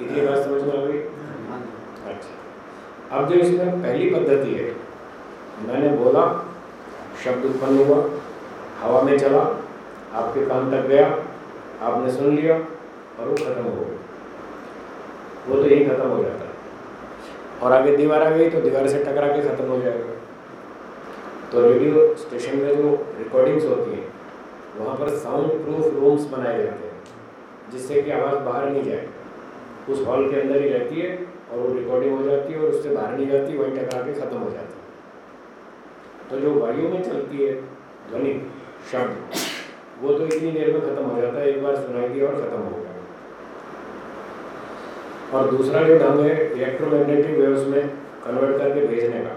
इतनी बात समझ में आ गई? अच्छा। अब जो इसमें पहली पद्धति है, मैंने बोला, शब्द उत्पन्न हुआ, हवा में चला, आपके कान तक गया, आपने सुन लिया और वो खत्म हो गया। वो तो यही खत्म हो जाता है। और आगे दीवार आ गई तो दीवार से टकरा के खत्म हो जाएगा। तो रेडियो स्टेशन में जो रिकॉर्डिंग्स होती हैं, वहाँ पर साउंड प्रूफ रूम्स बनाए जाते हैं, जिससे कि आवाज़ बाहर नहीं जाए। उस हॉल के अंदर ही रहती है और वो रिकॉर्डिंग हो जाती है और उससे बाहर नहीं जाती, वहीं टकरा के ख़त्म हो जाती है। तो जो वायु में चलती है, ध्वनि, शब्द, वो तो इतनी देर में ख़त्म हो जाता है, एक बार सुनाई दिया और ख़त्म हो गया। और दूसरा जो ढंग है इलेक्ट्रोमैग्नेटिक वेव्स में कन्वर्ट करके भेजने का।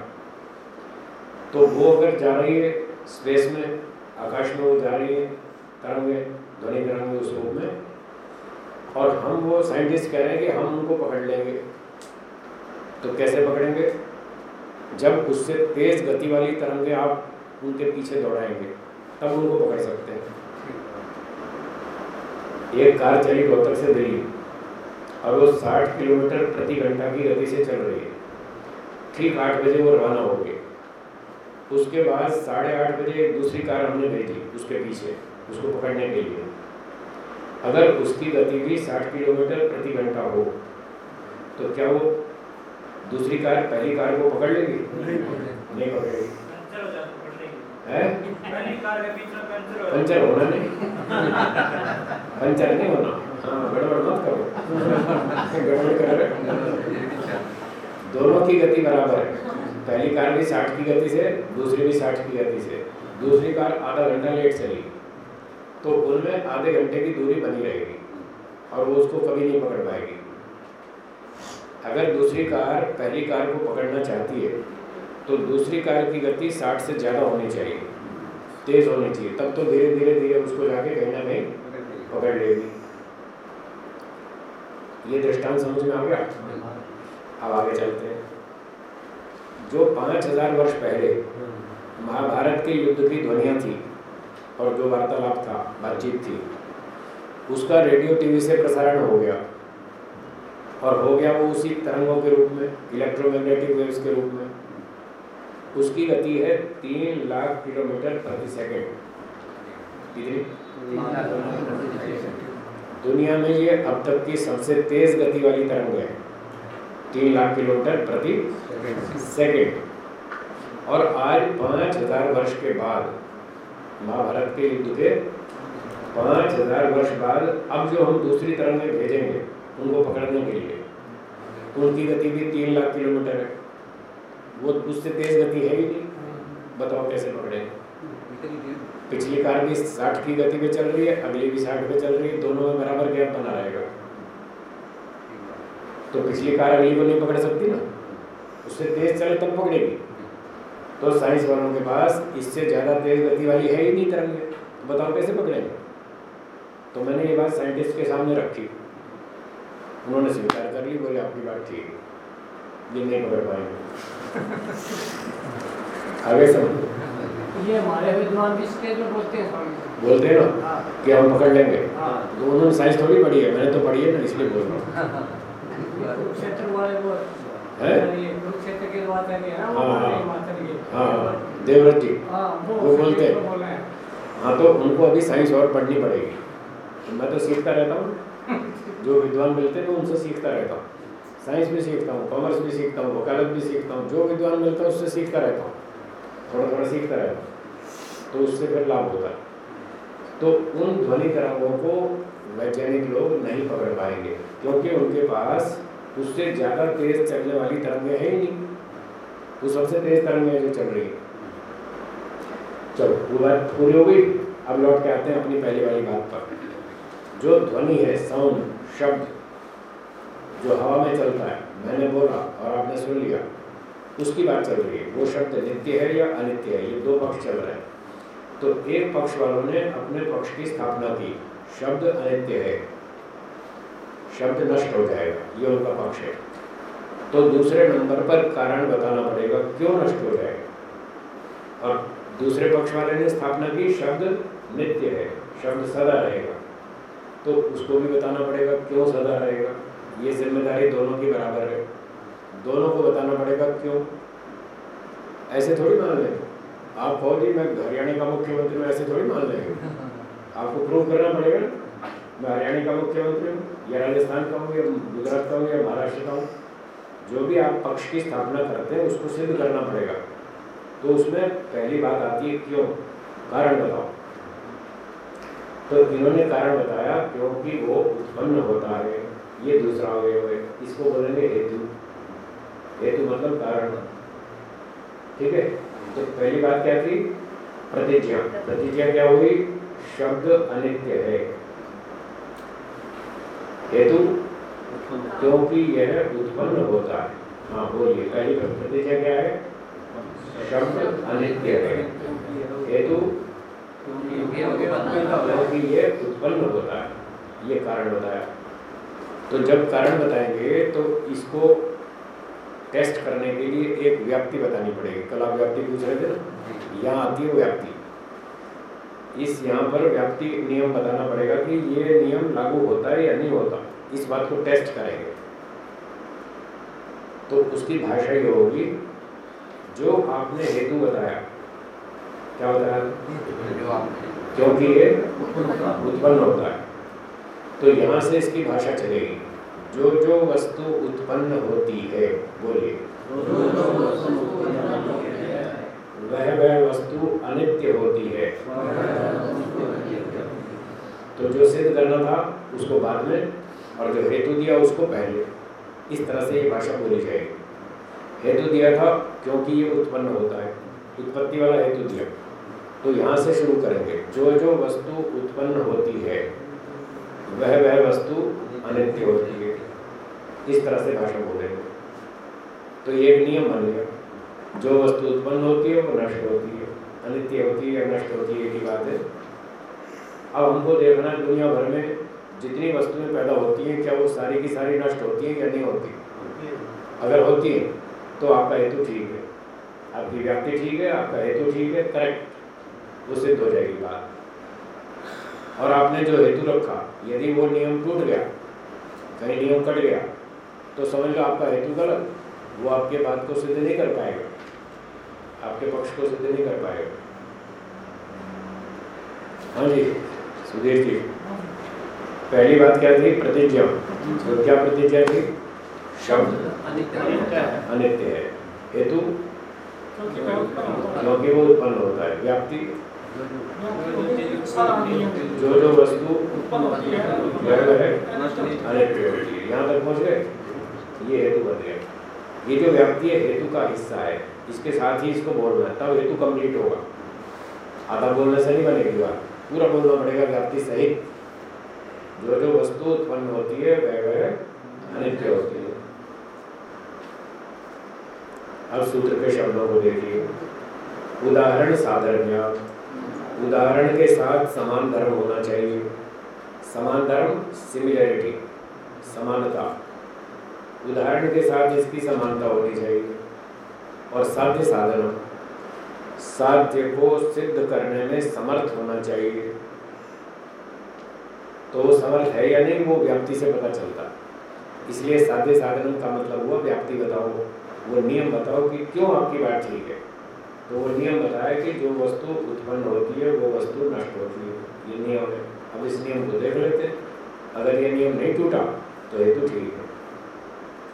तो वो अगर जा रही है स्पेस में, आकाश में वो जा रही है, तरंगें ध्वनि तरंगें उस रूप में, और हम वो साइंटिस्ट कह रहे हैं कि हम उनको पकड़ लेंगे। तो कैसे पकड़ेंगे? जब उससे तेज गति वाली तरंगे आप उनके पीछे दौड़ाएँगे, तब उनको पकड़ सकते हैं। एक कार चली रोहतक से दिल्ली। और वो 60 किलोमीटर प्रति घंटा की गति से चल रही है। ठीक आठ बजे वो रवाना हो गए। उसके बाद साढ़े आठ बजे एक दूसरी कार हमने भेजी उसके पीछे उसको पकड़ने के लिए। अगर उसकी गति भी 60 किलोमीटर प्रति घंटा हो तो क्या वो दूसरी कार पहली कार को पकड़ लेगी? नहीं पकड़ेगी। है पंचर होना नहीं। पंचर नहीं होना। गड़बड़ मत करो गड़बड़ कर रहे दोनों की गति बराबर है पहली कार भी साठ की गति से दूसरी भी साठ की गति से दूसरी कार आधा घंटा लेट चली तो उनमें आधे घंटे की दूरी बनी रहेगी और वो उसको कभी नहीं पकड़ पाएगी अगर दूसरी कार पहली कार को पकड़ना चाहती है तो दूसरी कार की गति साठ से ज़्यादा होनी चाहिए तेज़ होनी चाहिए तब तो धीरे धीरे धीरे उसको जाके कहीं ना कहीं पकड़ लेगी ये दृष्टांत समझ में आ गया? अब आगे चलते हैं। जो पाँच हज़ार वर्ष पहले महाभारत के युद्ध की ध्वनियाँ थी और जो वार्तालाप था, बातचीत थी, उसका रेडियो टीवी से प्रसारण हो गया। और हो गया वो उसी तरंगों के रूप में, इलेक्ट्रोमैग्नेटिक वेव्स के रूप में। उसकी गति है तीन लाख किलोमीटर प्रति सेकेंड। कितनी? दुनिया में ये अब तक की सबसे तेज गति वाली तरंग है। तीन लाख किलोमीटर प्रति सेकंड। और आज पाँच हज़ार वर्ष के बाद, महाभारत के युद्ध के पाँच हज़ार वर्ष बाद, अब जो हम दूसरी तरंग में भेजेंगे, उनको पकड़ने के लिए, उनकी गति भी तीन लाख किलोमीटर है। वो उससे तेज गति है ही नहीं। बताओ कैसे पकड़ेंगे? पिछली कार भी साठ की गति पे चल रही है, अगली भी साठ पे चल रही है, दोनों में बराबर गैप बना रहेगा। तो पिछली कार अगली को नहीं पकड़ सकती ना? उससे तेज चले तब पकड़ेगी। तो साइंस वालों के पास इससे ज़्यादा तेज गति वाली है ही नहीं तरंगे। तो बताओ कैसे पकड़ेंगे? तो मैंने ये बात साइंटिस्ट के सामने रखी। उन्होंने स्वीकार कर ली, बोले, आपकी बात ठीक है। ये नहीं पकड़ पाएँगे। आगे समझो। ये हमारे विद्वान भी इसके जो बोलते हैं स्वामी बोलते हैं ना? हाँ। कि हम पकड़ लेंगे। हाँ। तो उन्होंने साइंस थोड़ी पढ़ी है मैंने तो पढ़ी है ना इसलिए बोल रहा हूँ। कुरुक्षेत्र वाले वो है? कुरुक्षेत्र के बात है देवव्रत जी। वो बोलते हैं। हैं। हाँ तो उनको अभी साइंस और पढ़नी पड़ेगी। तो मैं तो सीखता रहता हूँ। जो विद्वान मिलते हैं मैं उनसे सीखता रहता हूँ। साइंस भी सीखता हूँ कॉमर्स भी सीखता हूँ वकालत भी सीखता हूँ। जो विद्वान मिलता है उससे सीखता रहता हूँ। थोड़ा थोड़ा सीखता रहता हूँ। तो उससे फिर लाभ होता तो उन ध्वनि तरंगों को वैज्ञानिक लोग नहीं पकड़ पाएँगे, क्योंकि उनके पास उससे ज़्यादा तेज चलने वाली तरंगें हैं ही नहीं। वो सबसे तेज तरंगें जो चल रही है। चलो, वो बात पूरी हो गई। अब लौट के आते हैं अपनी पहली वाली बात पर। जो ध्वनि है साउंड शब्द, जो हवा में चलता है, मैंने बोला और आपने सुन लिया, उसकी बात चल रही है। वो शब्द नित्य है या अनित्य है? ये दो पक्ष चल रहे हैं। तो एक पक्ष वालों ने अपने पक्ष की स्थापना की। शब्द अनित्य है। शब्द नष्ट हो जाएगा। ये उनका पक्ष है। तो दूसरे नंबर पर कारण बताना पड़ेगा, क्यों नष्ट हो जाएगा और दूसरे पक्ष वाले ने स्थापना की, शब्द नित्य है। शब्द सदा रहेगा। तो उसको भी बताना पड़ेगा, क्यों सदा रहेगा। ये ज़िम्मेदारी दोनों की बराबर है। दोनों को बताना पड़ेगा, क्यों। ऐसे थोड़ी मान लेंगे आप कहो जी, मैं हरियाणा का मुख्यमंत्री हूँ, ऐसे थोड़ी मान लेंगे आपको प्रूव करना पड़ेगा मैं हरियाणा का मुख्यमंत्री हूँ, या राजस्थान का हूँ, या गुजरात का हूँ, या महाराष्ट्र का हूँ। जो भी आप पक्ष की स्थापना करते हैं, उसको सिद्ध करना पड़ेगा। तो उसमें पहली बात आती है, क्यों? कारण बताओ। तो इन्होंने कारण बताया, क्योंकि वो उत्पन्न होता है, ये दूसरा अवयव है इसको बोलेंगे हेतु। हेतु मतलब कारण। ठीक है? तो पहली बात क्या थी? प्रतिज्ञा। प्रतिज्ञा क्या हुई? शब्द अनित्य है। हेतु? क्योंकि यह उत्पन्न होता है। हाँ बोलिए, पहली बात, प्रतिज्ञा क्या है? शब्द अनित्य है। हेतु? क्योंकि ये उत्पन्न होता है। ये कारण बताया। तो जब कारण बताएँगे तो इसको टेस्ट करने के लिए एक व्याप्ति बतानी पड़ेगी, कल आप व्याप्ति पूछ रहे थे ना? यहाँ आती है व्याप्ति इस यहाँ पर व्याप्ति नियम बताना पड़ेगा कि ये नियम लागू होता है या नहीं होता। इस बात को टेस्ट करेंगे। तो उसकी भाषा ये होगी, जो आपने हेतु बताया। क्या बताया? क्योंकि ये उत्पन्न होता है। तो यहाँ से इसकी भाषा चलेगी। जो जो वस्तु उत्पन्न होती है बोलिए। वह वह वस्तु अनित्य होती है। तो जो सिद्ध करना था उसको बाद में और जो हेतु दिया उसको पहले। इस तरह से ये भाषा बोली जाएगी। हेतु दिया था क्योंकि ये उत्पन्न होता है। उत्पत्ति वाला हेतु दिया। तो यहाँ से शुरू करेंगे। जो जो वस्तु उत्पन्न होती है वह वह वस्तु अनित्य होती है। इस तरह से भाषा बोलेंगे तो ये एक नियम बन गया। जो वस्तु उत्पन्न होती है, वो नष्ट होती है। अनित्य होती है, नष्ट होती है की बात है। अब हमको देखना दुनिया भर में जितनी वस्तुएँ पैदा होती हैं, क्या वो सारी की सारी नष्ट होती हैं या नहीं होती? अगर होती है तो आपका हेतु ठीक है। आपकी व्याप्ति ठीक है, आपका हेतु ठीक है करेक्ट वो सिद्ध हो जाएगी बात। और आपने जो हेतु रखा, यदि वो नियम टूट गया, कहीं नियम कट गया तो समझ लो आपका हेतु गलत वो आपके बात को सिद्ध नहीं कर पाएगा। आपके पक्ष को सिद्ध नहीं कर पाएगा। हाँ जी सुधीर जी पहली बात क्या थी? प्रतिज्ञा। तो क्या प्रतिज्ञा थी? शब्द। अनित्य। है। हेतु? क्योंकि वो उत्पन्न होता है। व्याप्ति? जो जो वस्तु वह वह अनित्य होती है। यहाँ तक पहुँच गए? ये हेतु बन गया। ये जो व्याप्ति है, हेतु का हिस्सा है, इसके साथ ही इसको बोलना है। तब हेतु कंप्लीट होगा। आधा बोलने से नहीं बनेगी बात। पूरा बोलना पड़ेगा व्याप्ति सहित जो जो वस्तु उत्पन्न होती है, वह वह अनित्य होती है। अब सूत्र के शब्दों को देखिए। उदाहरण साधर्म्य। उदाहरण के साथ समान धर्म होना चाहिए। समान धर्म सिमिलरिटी समानता। उदाहरण के साथ इसकी समानता होनी चाहिए और साध्य साधन, साध्य को सिद्ध करने में समर्थ होना चाहिए। तो समर्थ है या नहीं, वो व्याप्ति से पता चलता। इसलिए साध्य साधन का मतलब हुआ व्याप्ति बताओ। वो नियम बताओ कि क्यों आपकी बात ठीक है। तो वो नियम बताया कि जो वस्तु उत्पन्न होती है, वो वस्तु नष्ट होती है। ये नियम है। अब इस नियम को देख लेते अगर ये नियम नहीं टूटा तो हेतु ठीक है।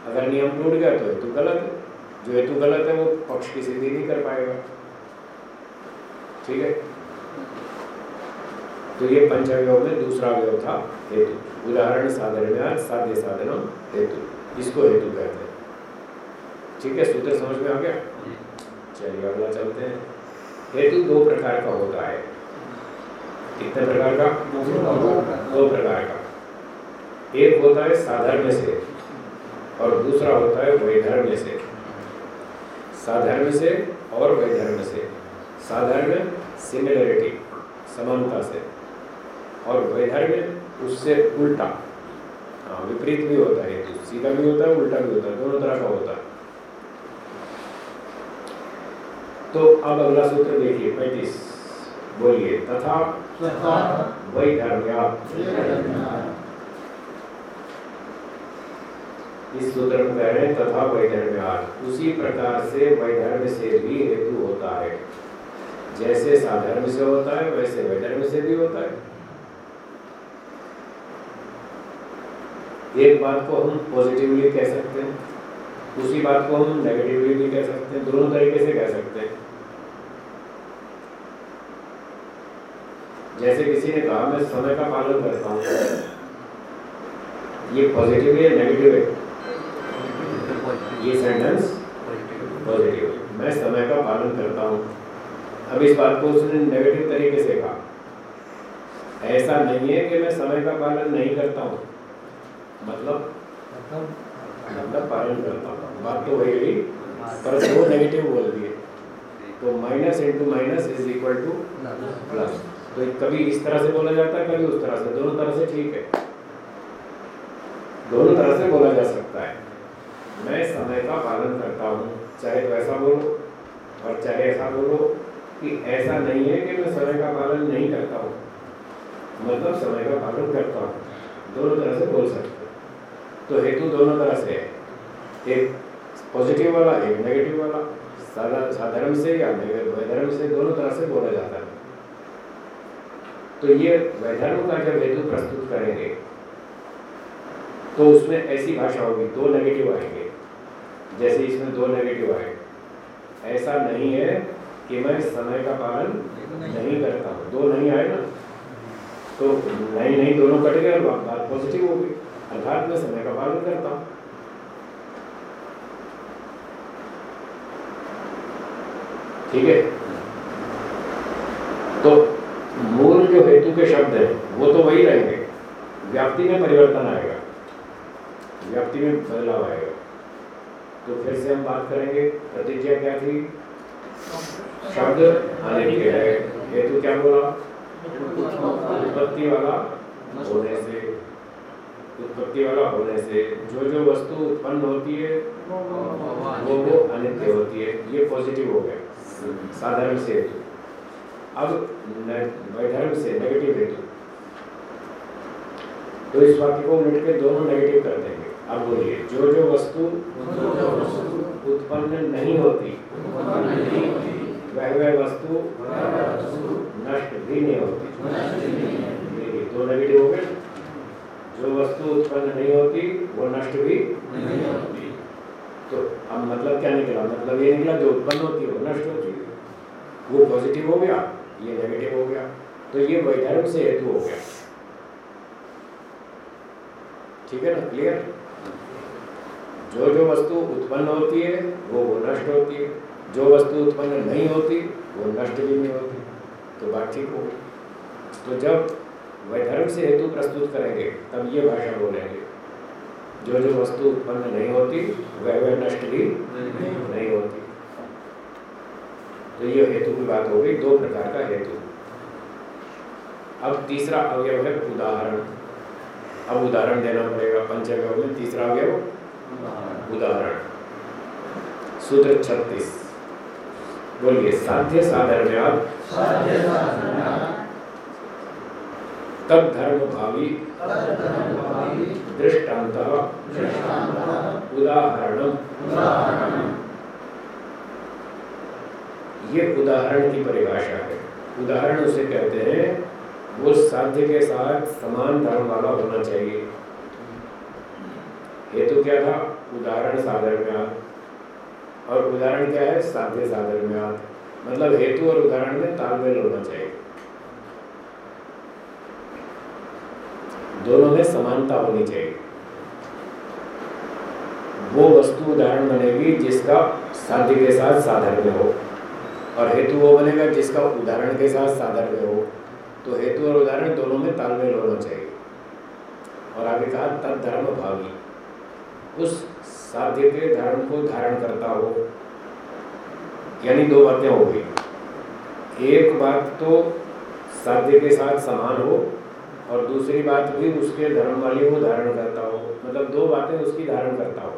अगर नियम टूट गया तो हेतु गलत है। जो हेतु गलत है वो पक्ष की सिद्धि नहीं कर पाएगा। ठीक है? तो ये पंचावय में दूसरा अवयव था हेतु। उदाहरण साधन में आज साध्य साधन हेतु। इसको हेतु कहते हैं। ठीक है? सूत्र समझ में आ गया? चलिए अगला चलते हैं। हेतु दो प्रकार का होता है। कितने प्रकार का? दो प्रकार का। एक होता है साधर्म से। और दूसरा होता है वैधर्म से। साधर्म से और वैधर्म से। साधर्म सिमिलरिटी समानता से। और वैधर्म उससे उल्टा। हाँ विपरीत भी होता है तो सीधा भी होता है उल्टा भी होता है। दोनों तरह का होता है। तो अब अगला सूत्र देखिए पैंतीस। बोलिए तथा वैधर्म्या। इस सूत्र में हैं तथा वैधर्म्यात उसी प्रकार से वैधर्म से भी हेतु होता है। जैसे साधर्म से होता है, वैसे वैधर्म से भी होता है। एक बात को हम पॉजिटिवली कह सकते हैं, उसी बात को हम नेगेटिवली भी कह सकते हैं, दोनों तरीके से कह सकते हैं। जैसे किसी ने कहा, मैं समय का पालन करता हूँ। ये पॉजिटिव है नेगेटिव है? ये सेंटेंस पॉजिटिव मैं समय का पालन करता हूँ। अब इस बात को उसने नेगेटिव तरीके से कहा। ऐसा नहीं है कि मैं समय का पालन नहीं करता हूँ। मतलब मतलब पालन करता हूँ। बात तो वही हुई पर वो नेगेटिव बोल दिए तो minus into minus is equal to plus तो कभी इस तरह से बोला जाता है कभी उस तरह से। दोनों तरह से ठीक है। दोनों तरह से बोला जा सकता है। मैं समय का पालन करता हूँ। चाहे वैसा बोलो और चाहे ऐसा बोलो कि ऐसा नहीं है कि मैं समय का पालन नहीं करता हूँ। मतलब समय का पालन करता हूँ। दोनों तरह से बोल सकते तो हेतु दोनों तरह से है। एक पॉजिटिव वाला, एक नेगेटिव वाला साधारण से या वैधर्म से दोनों तरह से बोला जाता है। तो ये वैधर्म का जब हेतु प्रस्तुत करेंगे तो उसमें ऐसी भाषा होगी दो नेगेटिव आएँगे। जैसे इसमें दो नेगेटिव आए। ऐसा नहीं है कि मैं समय का पालन नहीं करता हूँ। दो नहीं आए ना? तो नहीं नहीं, दोनों कट गए बात पॉजिटिव हो गई। अर्थात मैं समय का पालन करता हूँ। ठीक है? तो मूल जो हेतु के शब्द हैं, वो तो वही रहेंगे। व्याप्ति में परिवर्तन आएगा। व्याप्ति में बदलाव आएगा। तो फिर से हम बात करेंगे। प्रतिज्ञा क्या थी? शब्द अनित्य है हेतु क्या बोला? उत्पत्ति वाला होने से। उत्पत्ति वाला होने से। जो जो वस्तु उत्पन्न होती है, वो वो अनित्य होती है। ये पॉजिटिव हो गया। साधारण से। अब वैधर्म से नेगेटिव हेतु तो। इस वाक्य को के दोनों नेगेटिव करते देंगे अब बोलिए जो जो वस्तु उत्पन्न नहीं होती वह वह वस्तु नष्ट भी नहीं होती। दो नेगेटिव हो गए। जो वस्तु उत्पन्न नहीं होती, वो नष्ट भी नहीं होती। तो अब मतलब क्या निकला? मतलब ये निकला, जो उत्पन्न होती है, वो नष्ट होती है। वो पॉजिटिव हो गया, ये नेगेटिव हो गया। तो ये वैधर्म से हेतु हो गया। ठीक है ना? क्लियर जो जो वस्तु उत्पन्न होती है, वो वो नष्ट होती है। जो वस्तु उत्पन्न नहीं होती, वो नष्ट भी नहीं होती। तो बात ठीक हो। तो जब वैधर्म से हेतु प्रस्तुत करेंगे, तब ये भाषा बोलेंगे। जो जो वस्तु उत्पन्न नहीं होती, वह वह नष्ट भी नहीं होती। तो ये हेतु की बात हो गई, दो प्रकार का हेतु। अब तीसरा अवयव है उदाहरण। अब उदाहरण देना पड़ेगा, पंचव्यव में तीसरा अवयव। उदाहरण। सूत्र छत्तीस। बोलिए साध्य साधर्म्याद तब धर्म भावी। दृष्टांत। उदाहरण ये उदाहरण की परिभाषा है। उदाहरण उसे कहते हैं वो साध्य के साथ समान धर्म वाला होना चाहिए। हेतु क्या था? उदाहरण साधन में और उदाहरण क्या है? साध्य साधन में मतलब हेतु और उदाहरण में तालमेल होना चाहिए। दोनों में समानता होनी चाहिए। वो वस्तु उदाहरण बनेगी जिसका साध्य के साथ साधर्म्य हो और हेतु वो बनेगा जिसका उदाहरण के साथ साधर्म्य हो। तो हेतु और उदाहरण दोनों में तालमेल होना चाहिए। और आगे कहा तब धर्म भावी उस साध्य के धर्म को धारण करता हो। यानी दो बातें हो गई। एक बात तो साध्य के साथ समान हो और दूसरी बात भी उसके धर्म वाली को धारण करता हो। मतलब दो बातें उसकी धारण करता हो,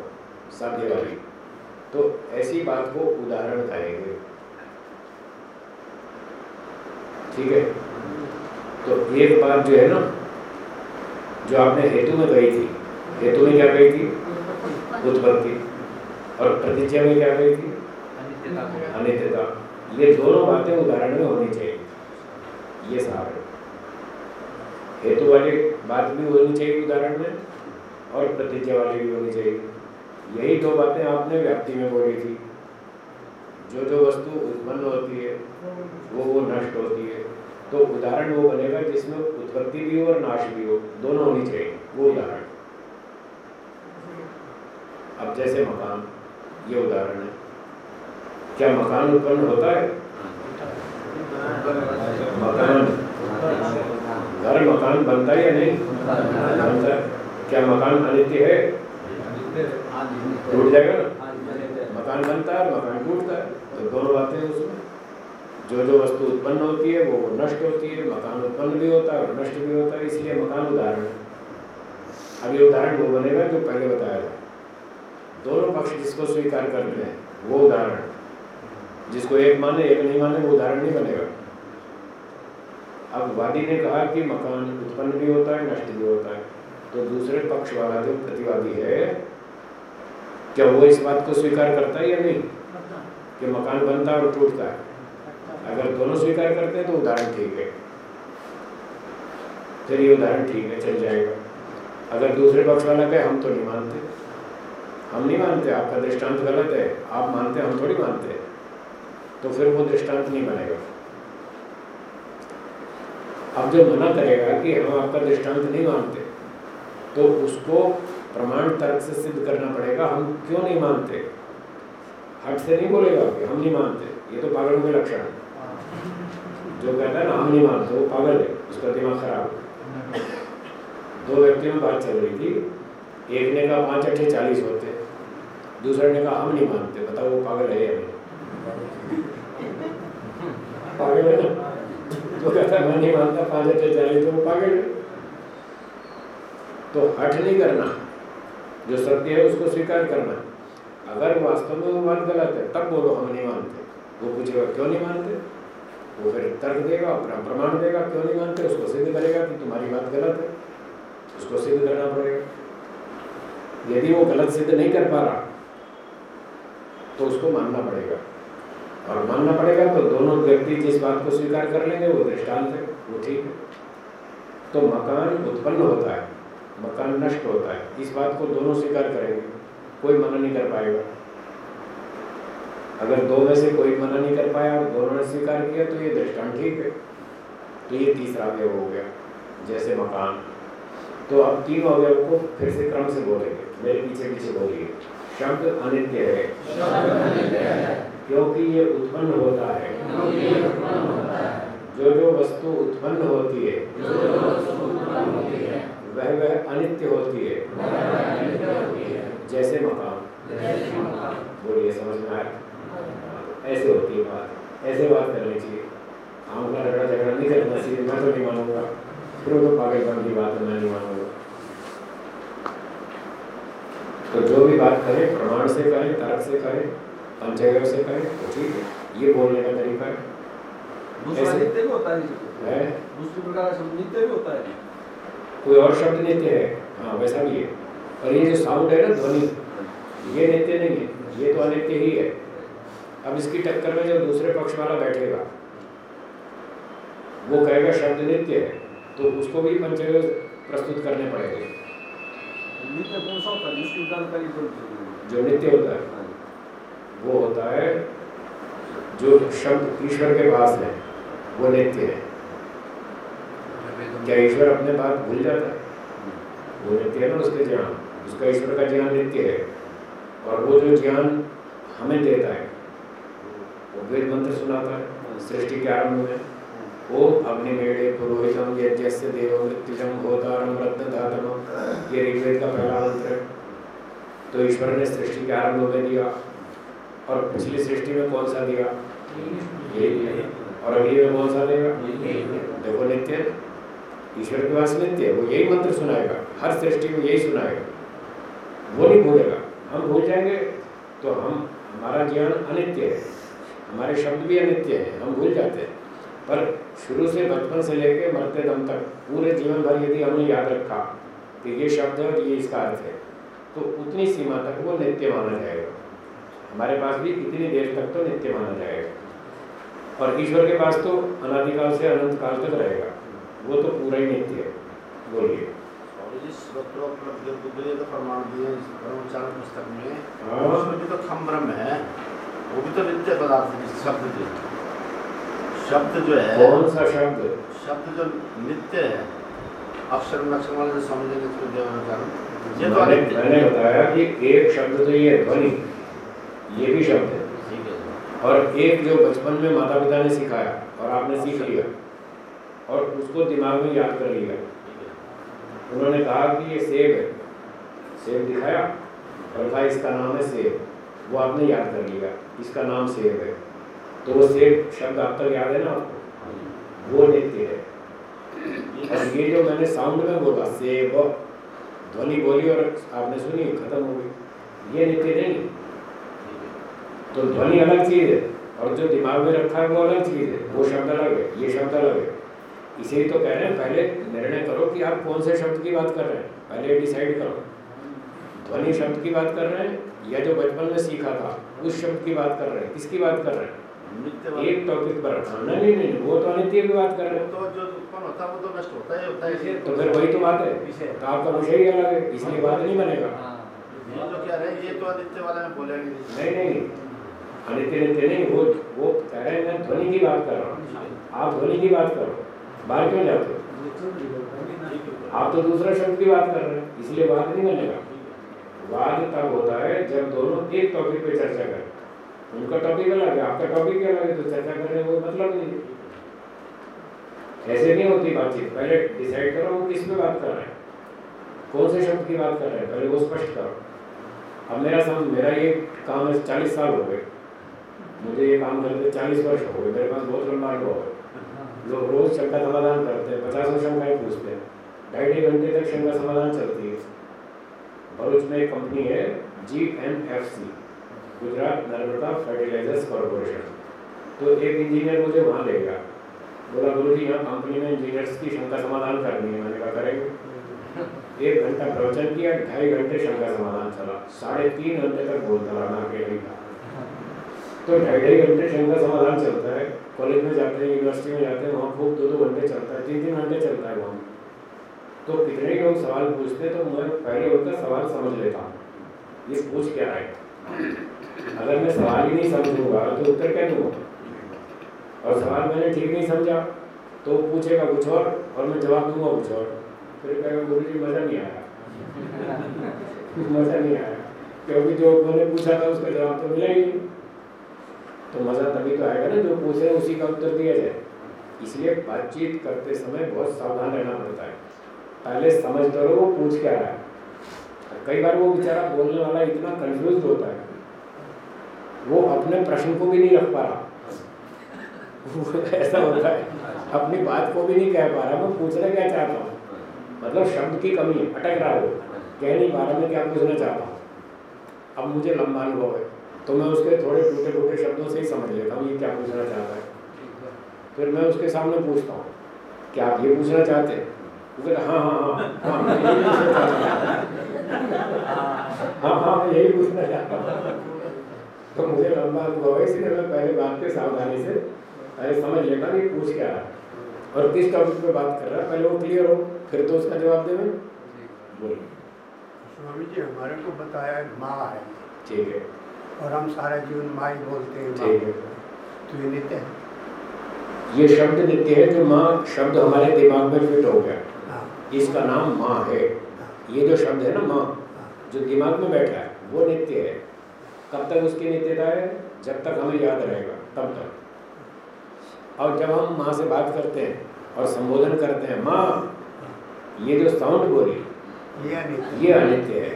साध्य वाली। तो ऐसी बात को उदाहरण कहेंगे। ठीक है? तो एक बात जो है ना, जो आपने हेतु में कही थी। हेतु में क्या कही थी? उत्पत्ति और प्रतिज्ञा में क्या कही थी? अनित्यता। ये दोनों बातें उदाहरण में होनी चाहिए। ये सार है। हेतु वाली बात भी होनी चाहिए उदाहरण में और प्रतिज्ञा वाली भी होनी चाहिए। यही दो बातें आपने व्याप्ति में बोली थी। जो जो वस्तु उत्पन्न होती है वो वो नष्ट होती है। तो उदाहरण वो बनेगा जिसमें उत्पत्ति भी हो और नाश भी हो। दोनों होनी चाहिए। वो उदाहरण। अब जैसे मकान, ये उदाहरण है। क्या मकान उत्पन्न होता है? मकान। घर मकान बनता है या नहीं? बनता क्या मकान अनित्य है? टूट जाएगा ना? मकान बनता है, मकान टूटता है। तो दोनों बातें उसमें। जो जो वस्तु उत्पन्न होती है, वो नष्ट होती है, मकान उत्पन्न भी होता है और नष्ट भी होता है। इसलिए मकान उदाहरण है। अब ये उदाहरण वो बनेगा जो पहले बताया था। दोनों पक्ष जिसको स्वीकार करते हैं, वो उदाहरण जिसको एक माने, एक नहीं माने, वो उदाहरण नहीं बनेगा। अब वादी ने कहा कि मकान उत्पन्न भी होता है, नष्ट भी होता है। तो दूसरे पक्ष वाला जो प्रतिवादी है, क्या वो इस बात को स्वीकार करता है या नहीं? कि मकान बनता और टूटता है। अगर दोनों स्वीकार करते हैं तो उदाहरण ठीक है। चलिए उदाहरण ठीक है, चल जाएगा। अगर दूसरे पक्ष वाला कहे, हम तो नहीं मानते। हम नहीं मानते, आपका दृष्टांत गलत है, आप मानते हम थोड़ी मानते तो फिर वो दृष्टांत नहीं बनेगा। अब जो मना करेगा कि हम आपका दृष्टांत नहीं मानते तो उसको प्रमाण तर्क से सिद्ध करना पड़ेगा, हम क्यों नहीं मानते? हट से नहीं बोलेगा कि हम नहीं मानते, ये तो पागलों के लक्षण है। जो कहता है ना, हम नहीं मानते, वो पागल है, उसका दिमाग खराब है। दो व्यक्तियों में बात चल रही थी, एक ने कहा, पाँच अट्ठे चालीस होते दूसरे ने कहा, हम नहीं मानते, बताओ वो पागल है या पागल है तो कहता मैं नहीं मानता, पाँच अट्ठे चालीस तो वो पागल है। तो हठ नहीं करना। जो सत्य है उसको स्वीकार करना। अगर वास्तव में वो बात गलत है, तब बोलो, हम नहीं मानते। वो पूछेगा, क्यों नहीं मानते? वो फिर तर्क देगा, अपना प्रमाण देगा, क्यों नहीं मानते? उसको सिद्ध करेगा कि तुम्हारी बात गलत है। उसको सिद्ध करना पड़ेगा। यदि वो गलत सिद्ध नहीं कर पा रहा तो उसको मानना पड़ेगा। और मानना पड़ेगा तो दोनों व्यक्ति जिस बात को स्वीकार कर लेंगे, वो दृष्टांत है, वो ठीक है। तो मकान उत्पन्न होता है, मकान नष्ट होता है, इस बात को दोनों स्वीकार करेंगे, कोई मना नहीं कर पाएगा। अगर दो में से कोई मना नहीं कर पाया और दोनों ने स्वीकार किया तो ये दृष्टांत ठीक है। तो ये तीसरा अवयव हो गया, जैसे मकान। तो अब तीन अवयव को फिर से क्रम से बोलेंगे, मेरे पीछे पीछे बोलिए। शब्द अनित्य है। क्योंकि ये उत्पन्न होता है। जो जो वस्तु उत्पन्न होती है, वह वह अनित्य होती है। जैसे मकान। बोलिए, समझ में आया? ऐसे होती है बात। ऐसे बात करनी चाहिए। हम का झगड़ा झगड़ा नहीं करना चाहिए, मैं तो नहीं मानूँगा। फिर तो पागलपन की बात मैं नहीं मानूँगा। तो जो भी बात करें प्रमाण से करें तर्क से करें पंचगव से करें तो ठीक है। ये बोलने का तरीका है। दूसरा नित्य होता है दूसरी प्रकार शब्द नित्य भी होता है कोई और शब्द नित्य है? हाँ वैसा भी है। और ये जो साउंड है ना ध्वनि ये नित्य नहीं है। ये तो अनित्य ही है। अब इसकी टक्कर में जो दूसरे पक्ष वाला बैठेगा वो कहेगा शब्द नित्य है तो उसको भी पंचगव प्रस्तुत करने पड़ेंगे। नित्य कौन सा होता है? जिसकी जानकारी जो नित्य होता है। वो होता है जो शब्द ईश्वर के पास है वो नित्य है। क्या ईश्वर अपने बात भूल जाता है? वो नित्य है ना उसके ज्ञान। उसका ईश्वर का ज्ञान नित्य है। और वो जो ज्ञान हमें देता है वो वेद मंत्र सुनाता है सृष्टि के आरंभ में। ओ अग्निमेढ़े पुरोहितम यज्ञस्य देव मृत्युजम होतारम रत्न धातम ये ऋग्वेद का पहला मंत्र। है तो ईश्वर ने सृष्टि के आरंभ में दिया। और पिछली सृष्टि में कौन सा दिया? यही और अगली में कौन सा देगा देखो नित्य। ईश्वर के पास नित्य है। वो यही मंत्र सुनाएगा। हर सृष्टि में यही सुनाएगा। वो नहीं भूलेगा। हम भूल जाएँगे तो हम, हमारा ज्ञान अनित्य है। हमारे शब्द भी अनित्य हैं। हम भूल जाते हैं। पर शुरू से बचपन से लेकर मरते दम तक पूरे जीवन भर यदि हमने याद रखा कि ये शब्द है और ये इसका अर्थ है। तो उतनी सीमा तक वो नित्य माना जाएगा। हमारे पास भी इतनी देर तक तो नित्य माना जाएगा। और ईश्वर के पास तो अनादिकाल से अनंत काल तक रहेगा। वो तो पूरा ही नित्य है। बोलिए। तो प्रमाण दिए पुस्तक में हाँ। उसमें भी तो खम है। वो भी तो नित्य पदार्थ शब्द शब्द जो है कौन सा शब्द शब्द जो नित्य है अक्षर लक्षण वाले जो समझेंगे इसको देवानुसार ये तो मैंने मैंने बताया कि एक शब्द तो ये ध्वनि। ये भी शब्द है। ठीक है। और एक जो बचपन में माता पिता ने सिखाया और आपने सीख लिया और उसको दिमाग में याद कर लिया। उन्होंने कहा कि ये सेब है। सेब दिखाया और कहा इसका नाम है सेब। वो आपने याद कर लिया इसका नाम सेब है। तो वो सेब शब्द आप तक याद है ना? आपको वो नित्य है। और ये जो मैंने साउंड में बोला सेब ध्वनि बोली और आपने सुनी, खत्म हो गई। ये नित्य नहीं? तो ध्वनि अलग चीज़ है, और जो दिमाग में रखा है वो अलग चीज़ है, वो शब्द अलग है, ये शब्द अलग है। इसीलिए तो कह रहे हैं, पहले निर्णय करो कि आप कौन से शब्द की बात कर रहे हैं। पहले डिसाइड करो। ध्वनि शब्द की बात कर रहे हैं या जो बचपन में सीखा था, उस शब्द की बात कर रहे हैं। किसकी बात कर रहे हैं? एक टॉपिक पर हाँ, नहीं नहीं नहीं वो तो अनित्य की बात कर रहे हैं। तो जो उत्पन्न होता है वो तो नष्ट होता ही होता है। तो फिर वही तो बात है। तो आपका विषय ही अलग है इसलिए बात नहीं बनेगा। ये जो कह रहे हैं ये तो अनित्य वाला में बोलेंगे नहीं। नहीं नहीं। अनित्य नित्य नहीं वो वो कह रहे हैं मैं ध्वनि की बात कर रहा हूँ। आप ध्वनि की बात करो बाहर क्यों जाते हो? आप तो दूसरा शब्द की बात कर रहे हैं इसलिए बात नहीं बनेगा। वाद तब होता है जब दोनों एक टॉपिक पे चर्चा करें। उनका टॉपिक अलग है, आपका टॉपिक अलग है तो चर्चा करने कोई मतलब नहीं ऐसे नहीं होती बातचीत। पहले डिसाइड करो वो किस पे बात कर रहे हैं। कौन से शब्द की बात कर रहे हैं? पहले वो स्पष्ट करो। अब मेरा सम मेरा ये काम चालीस साल हो गए। मुझे ये काम करते चालीस वर्ष हो गए। मेरे पास बहुत लंबा अनुभव है। लोग रोज शंका समाधान करते हैं। पचासों शंकाएँ पूछते हैं। ढाई ढाई घंटे तक शंका समाधान चलती है। भरूच में एक कंपनी है G N F C Gujarat Narmada fertilizers corporation तो एक इंजीनियर मुझे वहाँ ले गया। बोला गुरु जी यहाँ कंपनी में इंजीनियर्स की शंका समाधान करनी है। मैंने कहा करेंगे। एक घंटा प्रवचन किया ढाई घंटे शंका समाधान चला। साढ़े तीन घंटे तक बोलता रहा ना अकेले तो ढाई ढाई घंटे शंका समाधान चलता है। कॉलेज में जाते हैं यूनिवर्सिटी में जाते हैं वहाँ खूब दो दो घंटे चलता है तीन तीन घंटे चलता है वहाँ। तो कितने लोग सवाल पूछते तो मैं पहले होता सवाल समझ लेता हूँ। ये पूछ क्या है? अगर मैं सवाल ही नहीं समझूँगा तो उत्तर क्या दूँगा? और सवाल मैंने ठीक नहीं समझा तो पूछेगा कुछ और और मैं जवाब दूँगा कुछ और। फिर कहेगा, गुरु जी, मज़ा नहीं आया। मज़ा नहीं आया। क्योंकि जो मैंने पूछा था, उसका जवाब तो मिला ही तो मज़ा तभी तो आएगा ना, जो पूछे, उसी का उत्तर दिया जाए। इसलिए बातचीत करते समय बहुत सावधान रहना पड़ता है। पहले समझ करो, वो पूछ क्या रहा है। कई बार वो बेचारा बोलने वाला इतना कंफ्यूज होता है। वो अपने प्रश्न को भी नहीं रख पा रहा। ऐसा होता है। अपनी बात को भी नहीं कह पा रहा। मैं पूछना क्या चाहता हूँ? मतलब शब्द की कमी है। अटक रहा हो। कह नहीं पा रहा मैं क्या पूछना चाहता हूँ? अब मुझे लंबा अनुभव है। तो मैं उसके थोड़े टूटे टूटे शब्दों से ही समझ लेता हूँ, ये क्या पूछना चाहता है। फिर मैं उसके सामने पूछता हूँ, क्या आप ये पूछना चाहते हैं? वो कहता हाँ हाँ हाँ हाँ मैं यही पूछना चाहता हूँ। हाँ हाँ यही पूछना चाहता हूँ। तो मुझे लंबा अनुभव है इसलिए मैं पहले बात के सावधानी से पहले समझ लेता कि पूछ क्या रहा और किस टॉपिक पे बात कर रहा है पहले वो क्लियर हो फिर तो उसका जवाब देवे बोलिए। स्वामी जी हमारे को बताया माँ है। ठीक है। और हम सारा जीवन माँ ही बोलते हैं ठीक है। तो ये नित्य है। ये शब्द नित्य है जो माँ शब्द हमारे दिमाग में फिट हो गया। हाँ। इसका नाम माँ है। हाँ। ये जो शब्द है ना माँ हाँ। जो दिमाग में बैठा है वो नित्य है। कब तक उसकी नित्यता है? जब तक हमें याद रहेगा तब तक। और जब हम माँ से बात करते हैं और संबोधन करते हैं माँ ये जो साउंड बोली ये अनित्य। ये अनित्य है।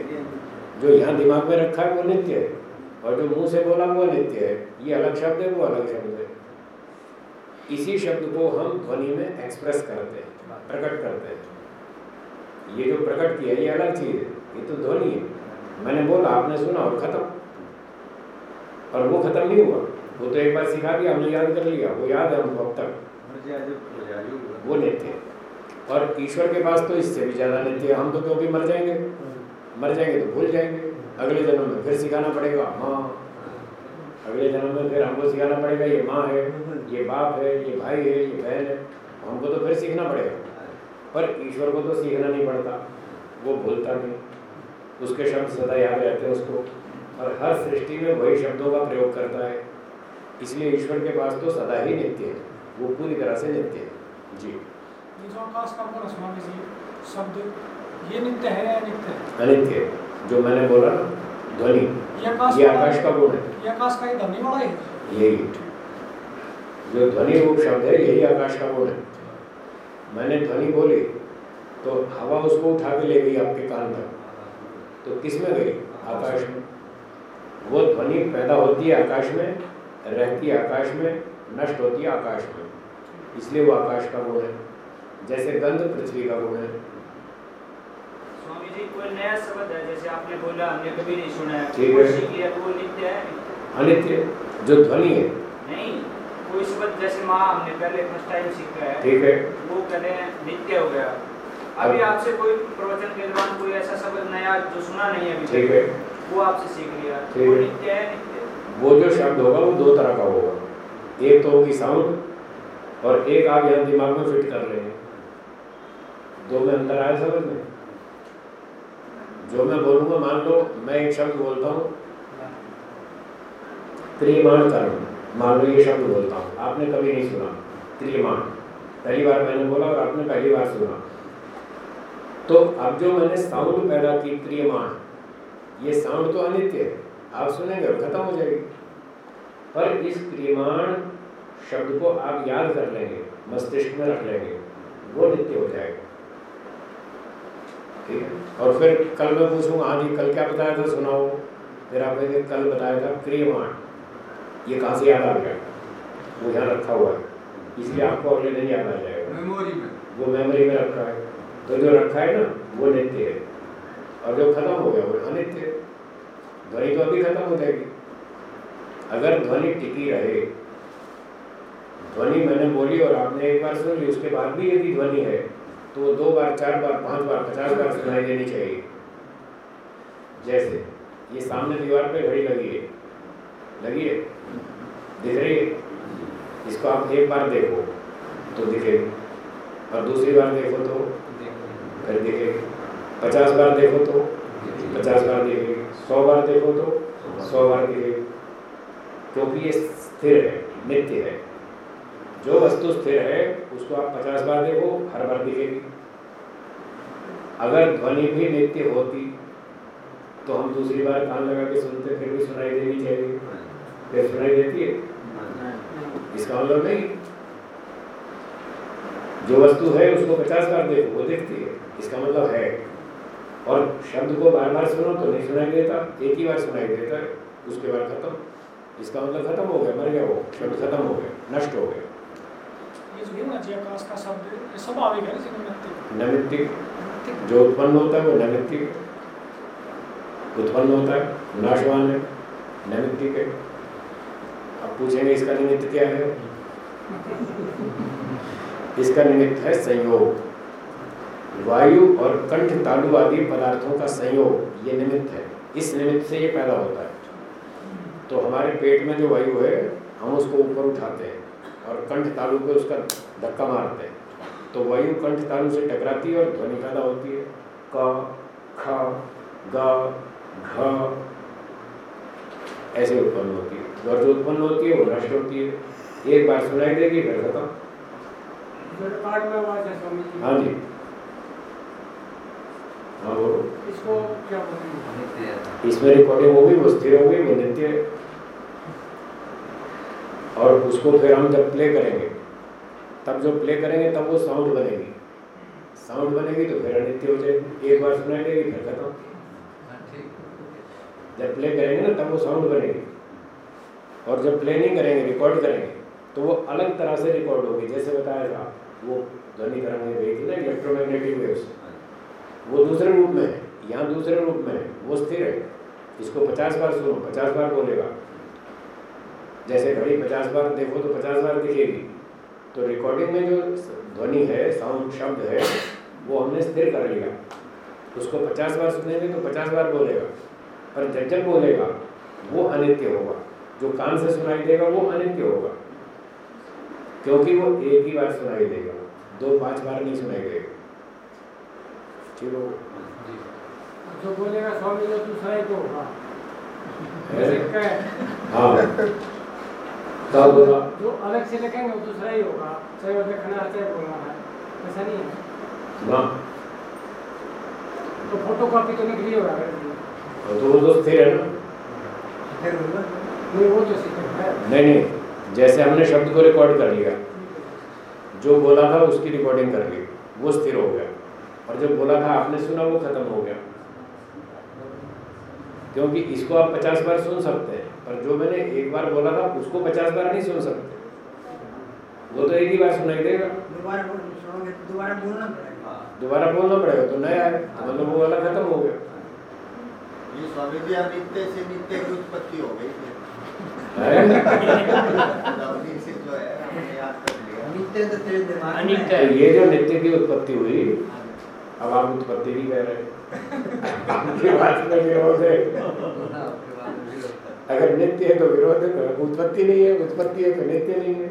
जो यहाँ दिमाग में रखा है वो नित्य है और जो मुँह से बोला वो नित्य है। ये अलग शब्द है वो अलग शब्द है। इसी शब्द को हम ध्वनि में एक्सप्रेस करते हैं प्रकट करते हैं। ये जो प्रकट किया ये अलग चीज़ है ये तो ध्वनि है। मैंने बोला आपने सुना और खत्म। और वो खत्म नहीं हुआ। वो तो एक बार सिखा दिया हमने याद कर लिया। वो याद है हमको अब तक। वो नित्य है और ईश्वर के पास तो इससे भी ज़्यादा नित्य है। हम तो क्योंकि मर जाएँगे। मर जाएँगे तो भूल जाएँगे। अगले जन्म में फिर सिखाना पड़ेगा माँ। अगले जन्म में फिर हमको सिखाना पड़ेगा ये माँ है ये बाप है ये भाई है ये बहन है। हमको तो फिर सीखना पड़ेगा। पर ईश्वर को तो सीखना नहीं पड़ता। वो भूलता नहीं। उसके शब्द सदा याद रहते हैं उसको। और हर सृष्टि में वही शब्दों का प्रयोग करता है। इसलिए ईश्वर के पास तो सदा ही नित्य है। वो पूरी तरह से नित्य है। जी। शब्द ये नित्य है या नित्य है? अनित्य जो मैंने बोला ना ध्वनि ये आकाश का गुण है। ये आकाश का ही धनी वाला है यही जो ध्वनि रूप शब्द है यही आकाश का गुण है। मैंने ध्वनि बोली तो हवा उसको उठा के ले गई आपके कान तक। तो किसमें गई? आकाश में। वो ध्वनि पैदा होती है आकाश में रहती है आकाश में नष्ट होती है आकाश में। इसलिए वो आकाश का गुण है। जैसे गंध पृथ्वी का गुण है। स्वामी जी कोई नया शब्द है? जैसे आपने बोला हमने कभी नहीं सुना है। ठीक है। सीख लिया तो वो नित्य है? अनित्य जो ध्वनि है। नहीं कोई शब्द जैसे माँ हमने पहले फ़र्स्ट टाइम सीखा है। ठीक है। वो कहते हैं नित्य हो गया। अभी आपसे कोई प्रवचन के दौरान कोई ऐसा शब्द नया जो सुना नहीं है अभी ठीक है। वो आपसे सीख लिया। वो नित्य है नित्य वो जो शब्द होगा वो दो तरह का होगा। एक तो होगी साउंड और एक आप यहाँ दिमाग में फिट कर रहे हैं दो में अंतर आया समझ में? जो मैं बोलूँगा मान लो मैं एक शब्द बोलता हूँ। क्रियमाण कर्म मान लो ये शब्द बोलता हूँ। आपने कभी नहीं सुना। क्रियमाण पहली बार मैंने बोला और आपने पहली बार सुना। तो अब जो मैंने साउंड पैदा की क्रियमाण ये साउंड तो अनित्य है। आप सुनेंगे और खत्म हो जाएगी। पर इस क्रियमाण शब्द को आप याद कर लेंगे मस्तिष्क में रख लेंगे वो नित्य हो जाएगा। ठीक है? और फिर कल मैं पूछूँगा हाँ जी कल क्या बताया था? सुनाओ। फिर आप कहेंगे कल बताया था क्रियमाण ये कहाँ से याद आ गया? वो यहाँ रखा हुआ है। इसलिए आपको अगले दिन याद आ जाएगा। मेमोरी में। वो मेमोरी में रखा है। तो जो रखा है ना वो नित्य है। और जो खत्म हो गया वो अनित्य है ध्वनि तो अभी खत्म हो जाएगी। अगर ध्वनि टिकी रहे ध्वनि मैंने बोली और आपने एक बार सुन ली उसके बाद भी यदि ध्वनि है तो वो दो बार चार बार पाँच बार पचास बार सुनाई देनी चाहिए। जैसे ये सामने दीवार पे घड़ी लगी है। लगी है? दिख रही है? इसको आप एक बार देखो तो दिखेगी और दूसरी बार देखो तो? फिर दिखेगी पचास बार देखो तो पचास बार दिखेगी सौ बार देखो तो सौ बार। दिखेगी क्योंकि ये स्थिर है नित्य है। जो वस्तु स्थिर है उसको आप पचास बार देखो हर बार दिखेगी। अगर ध्वनि भी नित्य होती तो हम दूसरी बार कान लगा के सुनते फिर भी सुनाई देनी चाहिए। फिर सुनाई देती है। इसका मतलब नहीं। जो वस्तु है उसको पचास बार देखो वो देखती है। इसका मतलब है। और शब्द को बार बार सुनो तो नहीं सुनाई देता एक ही बार सुनाई देता है उसके बाद खत्म। इसका मतलब खत्म हो गया मर गया वो शब्द खत्म हो गया नष्ट हो गया। नैमित्तिक। जो उत्पन्न होता है वो नैमित्तिक। उत्पन्न होता है नाशवान है नैमित्तिक है। अब पूछेंगे इसका निमित्त क्या है? इसका निमित्त है संयोग। वायु और कंठ तालु आदि पदार्थों का संयोग ये निमित्त है। इस निमित्त से ये पैदा होता है। तो हमारे पेट में जो वायु है हम उसको ऊपर उठाते हैं और कंठ तालु पे उसका धक्का मारते हैं। तो वायु कंठ तालु से टकराती है और ध्वनि पैदा होती है। क ख ग घ ऐसे उत्पन्न होती है। और जो उत्पन्न होती है वो नष्ट होती है। एक बार सुनाई देगी फिर खत्म है जी। हाँ हाँ बोलो इसको क्या बोलेंगे इसमें रिकॉर्डिंग होगी वो स्थिर होगी वो नित्य। है और उसको फिर हम जब प्ले करेंगे तब जो प्ले करेंगे तब वो साउंड बनेगी। साउंड बनेगी तो फिर अनित्य हो जाएगी। एक बार सुनाई देगी फिर खत्म। जब प्ले करेंगे ना तब वो साउंड बनेगी। और जब प्ले नहीं करेंगे रिकॉर्ड करेंगे तो वो अलग तरह से रिकॉर्ड होगी। जैसे बताया था वो ध्वनि तरंगें गई थी ना इलेक्ट्रोमैग्नेटिक वेव्स वो दूसरे रूप में है, यहाँ दूसरे रूप में है, वो स्थिर है। इसको पचास बार सुनो, पचास बार बोलेगा। जैसे घड़ी पचास बार देखो तो पचास बार दिखेगी। तो रिकॉर्डिंग में जो ध्वनि है साउंड शब्द है, वो हमने स्थिर कर लिया। उसको पचास बार सुनेंगे तो पचास बार बोलेगा। पर जब जब बोलेगा, वो अनित्य होगा। जो कान से सुनाई देगा, वो अनित्य होगा। क्योंकि वो एक ही बार सुनाई देगा। दो पाँच बार नहीं सुनाई देगा। हो जो बोलेगा स्वामी जो दूसरा ही को हाँ है? एक का है। हाँ कब जो अलग से लिखेंगे वो दूसरा ही होगा चाहे वो लिखना है चाहे बोलना है ऐसा नहीं है ना तो फ़ोटो कॉपी तो निकली होगा तो वो तो स्थिर है ना नहीं वो तो सीखे है नहीं नहीं जैसे हमने शब्द को रिकॉर्ड कर लिया। जो बोला था उसकी रिकॉर्डिंग कर ली। वो स्थिर हो गया। और जो बोला था आपने सुना वो खत्म हो गया। क्योंकि इसको आप पचास बार सुन सकते हैं पर जो मैंने एक बार बोला था उसको पचास बार नहीं सुन सकते। वो तो एक ही बार सुनाई देगा। दोबारा बोल सुनोगे तो दोबारा बोलना पड़ेगा। दोबारा बोलना पड़ेगा तो नया है। तो मतलब वो वाला खत्म हो गया। ये स्वामी जी अब नित्य से नित्य की उत्पत्ति हो गई। है? लवली से जो है हमने याद कर लिया। नित्य तो तेरे दिमाग में तो ये जो नित्य की उत्पत्ति हुई अब आप उत्पत्ति भी कह रहे। हैं बात में विरोध है अगर नित्य है तो विरोध है उत्पत्ति नहीं है, उत्पत्ति है तो नित्य नहीं है।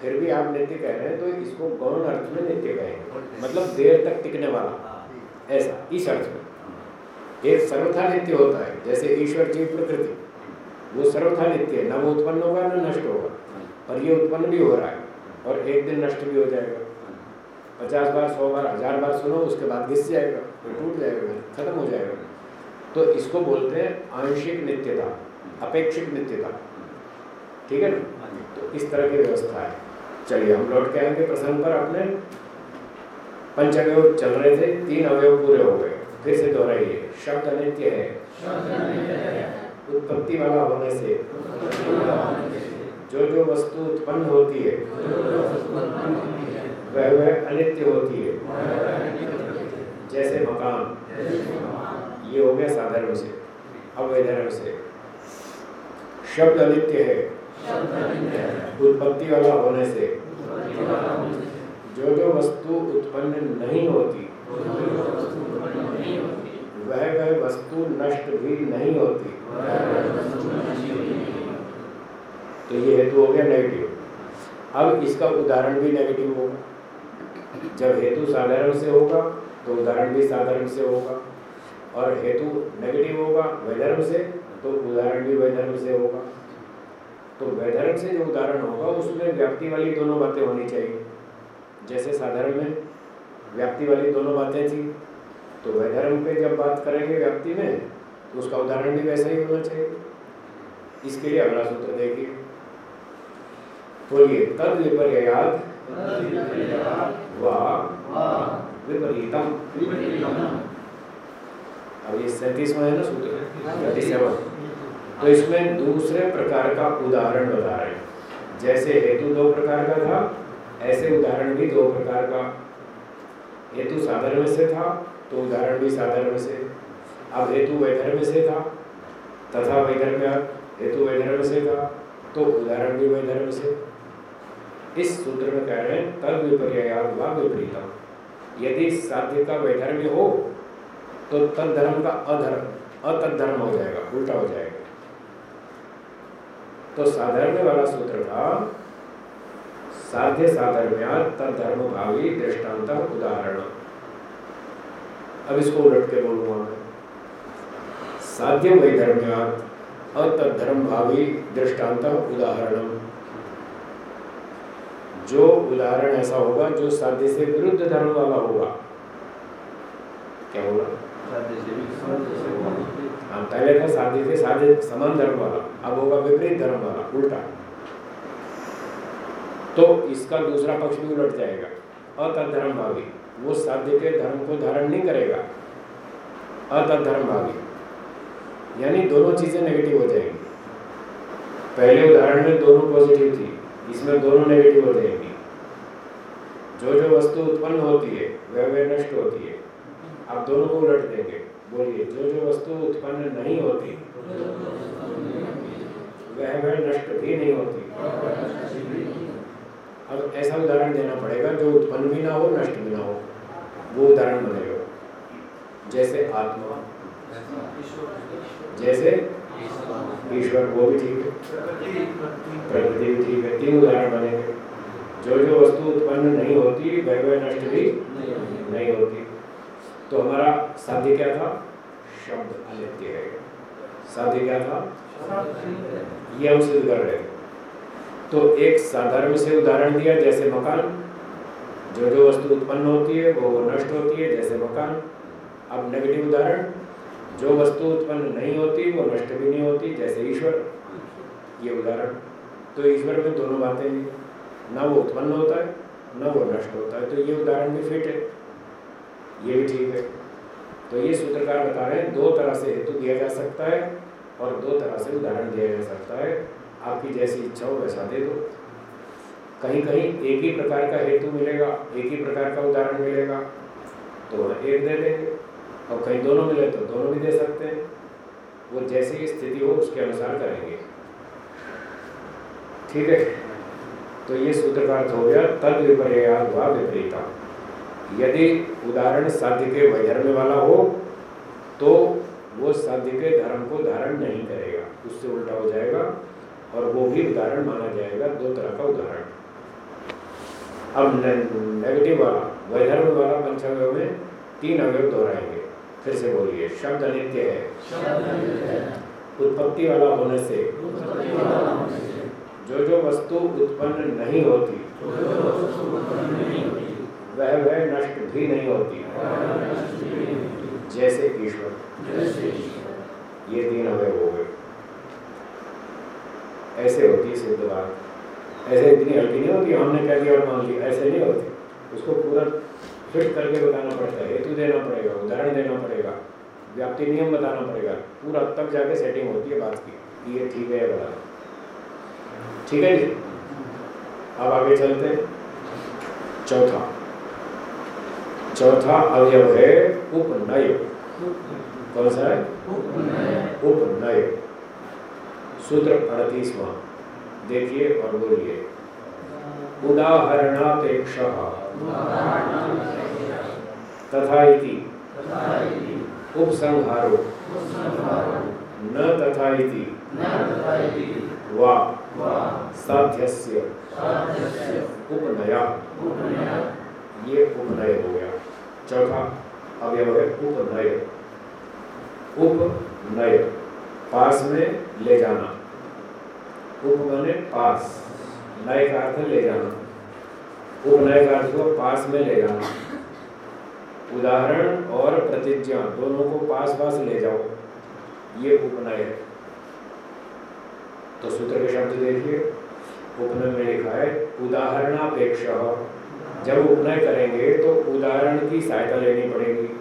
फिर भी आप नित्य कह रहे हैं तो इसको गौण अर्थ में नित्य कहेंगे। मतलब देर तक टिकने वाला। ऐसा, इस अर्थ में। एक सर्वथा नित्य होता है, जैसे ईश्वर जीव प्रकृति। वो सर्वथा नित्य है, न वो उत्पन्न होगा, न नष्ट होगा। पर ये उत्पन्न भी हो रहा है, और एक दिन नष्ट भी हो जाएगा। पचास बार सौ बार हज़ार बार सुनो उसके बाद घिस जाएगा फिर टूट जाएगा खत्म हो जाएगा। तो इसको बोलते हैं आंशिक नित्यता अपेक्षिक नित्यता। ठीक है ना? तो इस तरह की व्यवस्था है। चलिए हम लौट के आएँगे प्रसंग पर अपने। पंच अवयव चल रहे थे तीन अवयव पूरे हो गए। फिर से दोहराइए। शब्द अनित्य है। उत्पत्ति वाला होने से। जो जो वस्तु उत्पन्न होती है। वह वह अनित्य होती है। जैसे मकान। ये हो गया साधारण से अब वैधर्म से। शब्द अनित्य है। उत्पत्ति वाला होने से। जो जो वस्तु उत्पन्न नहीं होती, वह वह वस्तु नष्ट भी नहीं होती। तो ये हेतु हो गया नेगेटिव अब इसका उदाहरण भी नेगेटिव होगा। जब हेतु साधारण से होगा तो उदाहरण भी साधारण से होगा। और हेतु नेगेटिव होगा, वैधर्म से तो उदाहरण भी वैधर्म से होगा। तो वैधर्म से जो उदाहरण होगा, उसमें व्याप्ति वाली दोनों बातें होनी चाहिए। जैसे साधारण में व्याप्ति वाली दोनों बातें थी तो वैधर्म पे जब बात करेंगे व्याप्ति में तो उसका उदाहरण भी वैसा ही होना चाहिए। इसके लिए अगला सूत्र देखिए। बोलिए, तद विपर्याद सूत्र? तो इसमें दूसरे प्रकार का उदाहरण बता रहे जैसे हेतु दो प्रकार का था, ऐसे उदाहरण भी दो प्रकार का। हेतु साधारण से था तो उदाहरण भी साधारण से। अब हेतु वैधर्म से था, तथा वैधर्म हेतु वैधर्म से था तो उदाहरण भी वैधर्म से। इस सूत्र में कह रहे हैं, तद विपर्याद व विपरीतम। यदि साध्य का वैधर्म्य हो तो तद धर्म का अधर्म अतद धर्म हो जाएगा, उल्टा हो जाएगा। तो साधर्म्य वाला सूत्र था, साध्य साधर्म्या तद धर्म भावी दृष्टांत उदाहरण। अब इसको उलट के बोलूँगा मैं साध्य वैधर्म्यात अतद्धर्म भावी दृष्टांत उदाहरण। जो उदाहरण ऐसा होगा जो साध्य से विरुद्ध धर्म वाला होगा। क्या होगा। हाँ पहले था साध्य से साध्य समान धर्म वाला अब होगा विपरीत धर्म वाला उल्टा। तो इसका दूसरा पक्ष भी उलट जाएगा। अतधर्म भावी वो साध्य के धर्म को धारण नहीं करेगा। अतधर्म भावी यानी दोनों चीज़ें नेगेटिव हो जाएँगी। पहले उदाहरण में दोनों पॉजिटिव थी। इसमें दोनों नेगेटिव हो जाएँगी। जो जो वस्तु उत्पन्न होती है, वह वह नष्ट होती है। आप दोनों को उलट देंगे। बोलिए, जो जो वस्तु उत्पन्न नहीं होती, वह वह नष्ट भी नहीं होती। अब ऐसा उदाहरण देना पड़ेगा, जो उत्पन्न भी ना हो, नष्ट भी ना हो, वो उदाहरण बनेगा। जैसे आत्मा। जैसे ईश्वर वो भी ठीक है। प्रकृति भी ठीक है। तीन उदाहरण बनेंगे। जो जो वस्तु उत्पन्न नहीं होती वह वह नष्ट भी नहीं होती। तो हमारा साध्य क्या था? शब्द अनित्य है। साध्य क्या था? ये हम सिद्ध कर रहे हैं। तो एक साधारण से उदाहरण दिया, जैसे मकान। जो जो वस्तु उत्पन्न होती है, वो नष्ट होती है, जैसे मकान। अब नेगेटिव उदाहरण। जो वस्तु उत्पन्न नहीं होती, वो नष्ट भी नहीं होती, जैसे ईश्वर। ये उदाहरण। तो ईश्वर में दोनों बातें हैं। ना वो उत्पन्न होता है, न वो नष्ट होता है। तो ये उदाहरण भी फिट है। ये भी ठीक है। तो ये सूत्रकार बता रहे हैं, दो तरह से हेतु दिया जा सकता है और दो तरह से उदाहरण दिया जा सकता है। आपकी जैसी इच्छा हो वैसा दे दो। कहीं कहीं एक ही प्रकार का हेतु मिलेगा, एक ही प्रकार का उदाहरण मिलेगा तो एक दे देंगे। और कहीं दोनों मिले तो दोनों भी दे सकते हैं। वो जैसी स्थिति हो, उसके अनुसार करेंगे। ठीक है? तो ये सूत्र का अर्थ हो गया, तद विपर्याद हुआ विपरीता। यदि उदाहरण साध्य के वैधर्म वाला हो तो वो साध्य के धर्म को धारण नहीं करेगा। उससे उल्टा हो जाएगा और वो भी उदाहरण माना जाएगा, दो तरह का उदाहरण। अब नेगेटिव वाला, वैधर्म वाला पंचावय में तीन अवयव दोहराएँगे। फिर से बोलिए शब्द अनित्य है। उत्पत्ति वाला होने से। जो जो वस्तु उत्पन्न नहीं होती वह वह नष्ट भी नहीं होती। जैसे ईश्वर। ये तीन अवयव हो गए। ऐसे होती होती सिद्ध बात। ऐसे इतनी हल्की नहीं होती हमने क्या किया और मान लिया? ऐसे नहीं होती। उसको पूरा फिट करके बताना पड़ता है हेतु देना पड़ेगा उदाहरण देना पड़ेगा व्याप्ति नियम बताना पड़ेगा पूरा तब जाके सेटिंग होती है बात की कि ये ठीक है या गलत ठीक है जी? अब आगे चलते चौथा। चौथा अवयव है उपनय कौन सा है? उपनय सूत्र अड़तीसवा। देखिए और बोलिए। उदाहरणापेक्ष। तथा इति। उपसंहारो। न तथा इति। वा। साध्यस्य। उपनया। ये उपनय हो गया। चौथा अवयव है उपनय। उपनय। पास में ले जाना। उप माने पास। का अर्थ ले जाना। उपनय का अर्थ हुआ पास में ले जाना। उदाहरण और प्रतिज्ञा, दोनों को पास पास ले जाओ। ये उपनय है। तो सूत्र के शब्द देखिए। उपनय में लिखा है, उदाहरणापेक्ष। जब उपनय करेंगे तो उदाहरण की सहायता लेनी पड़ेगी।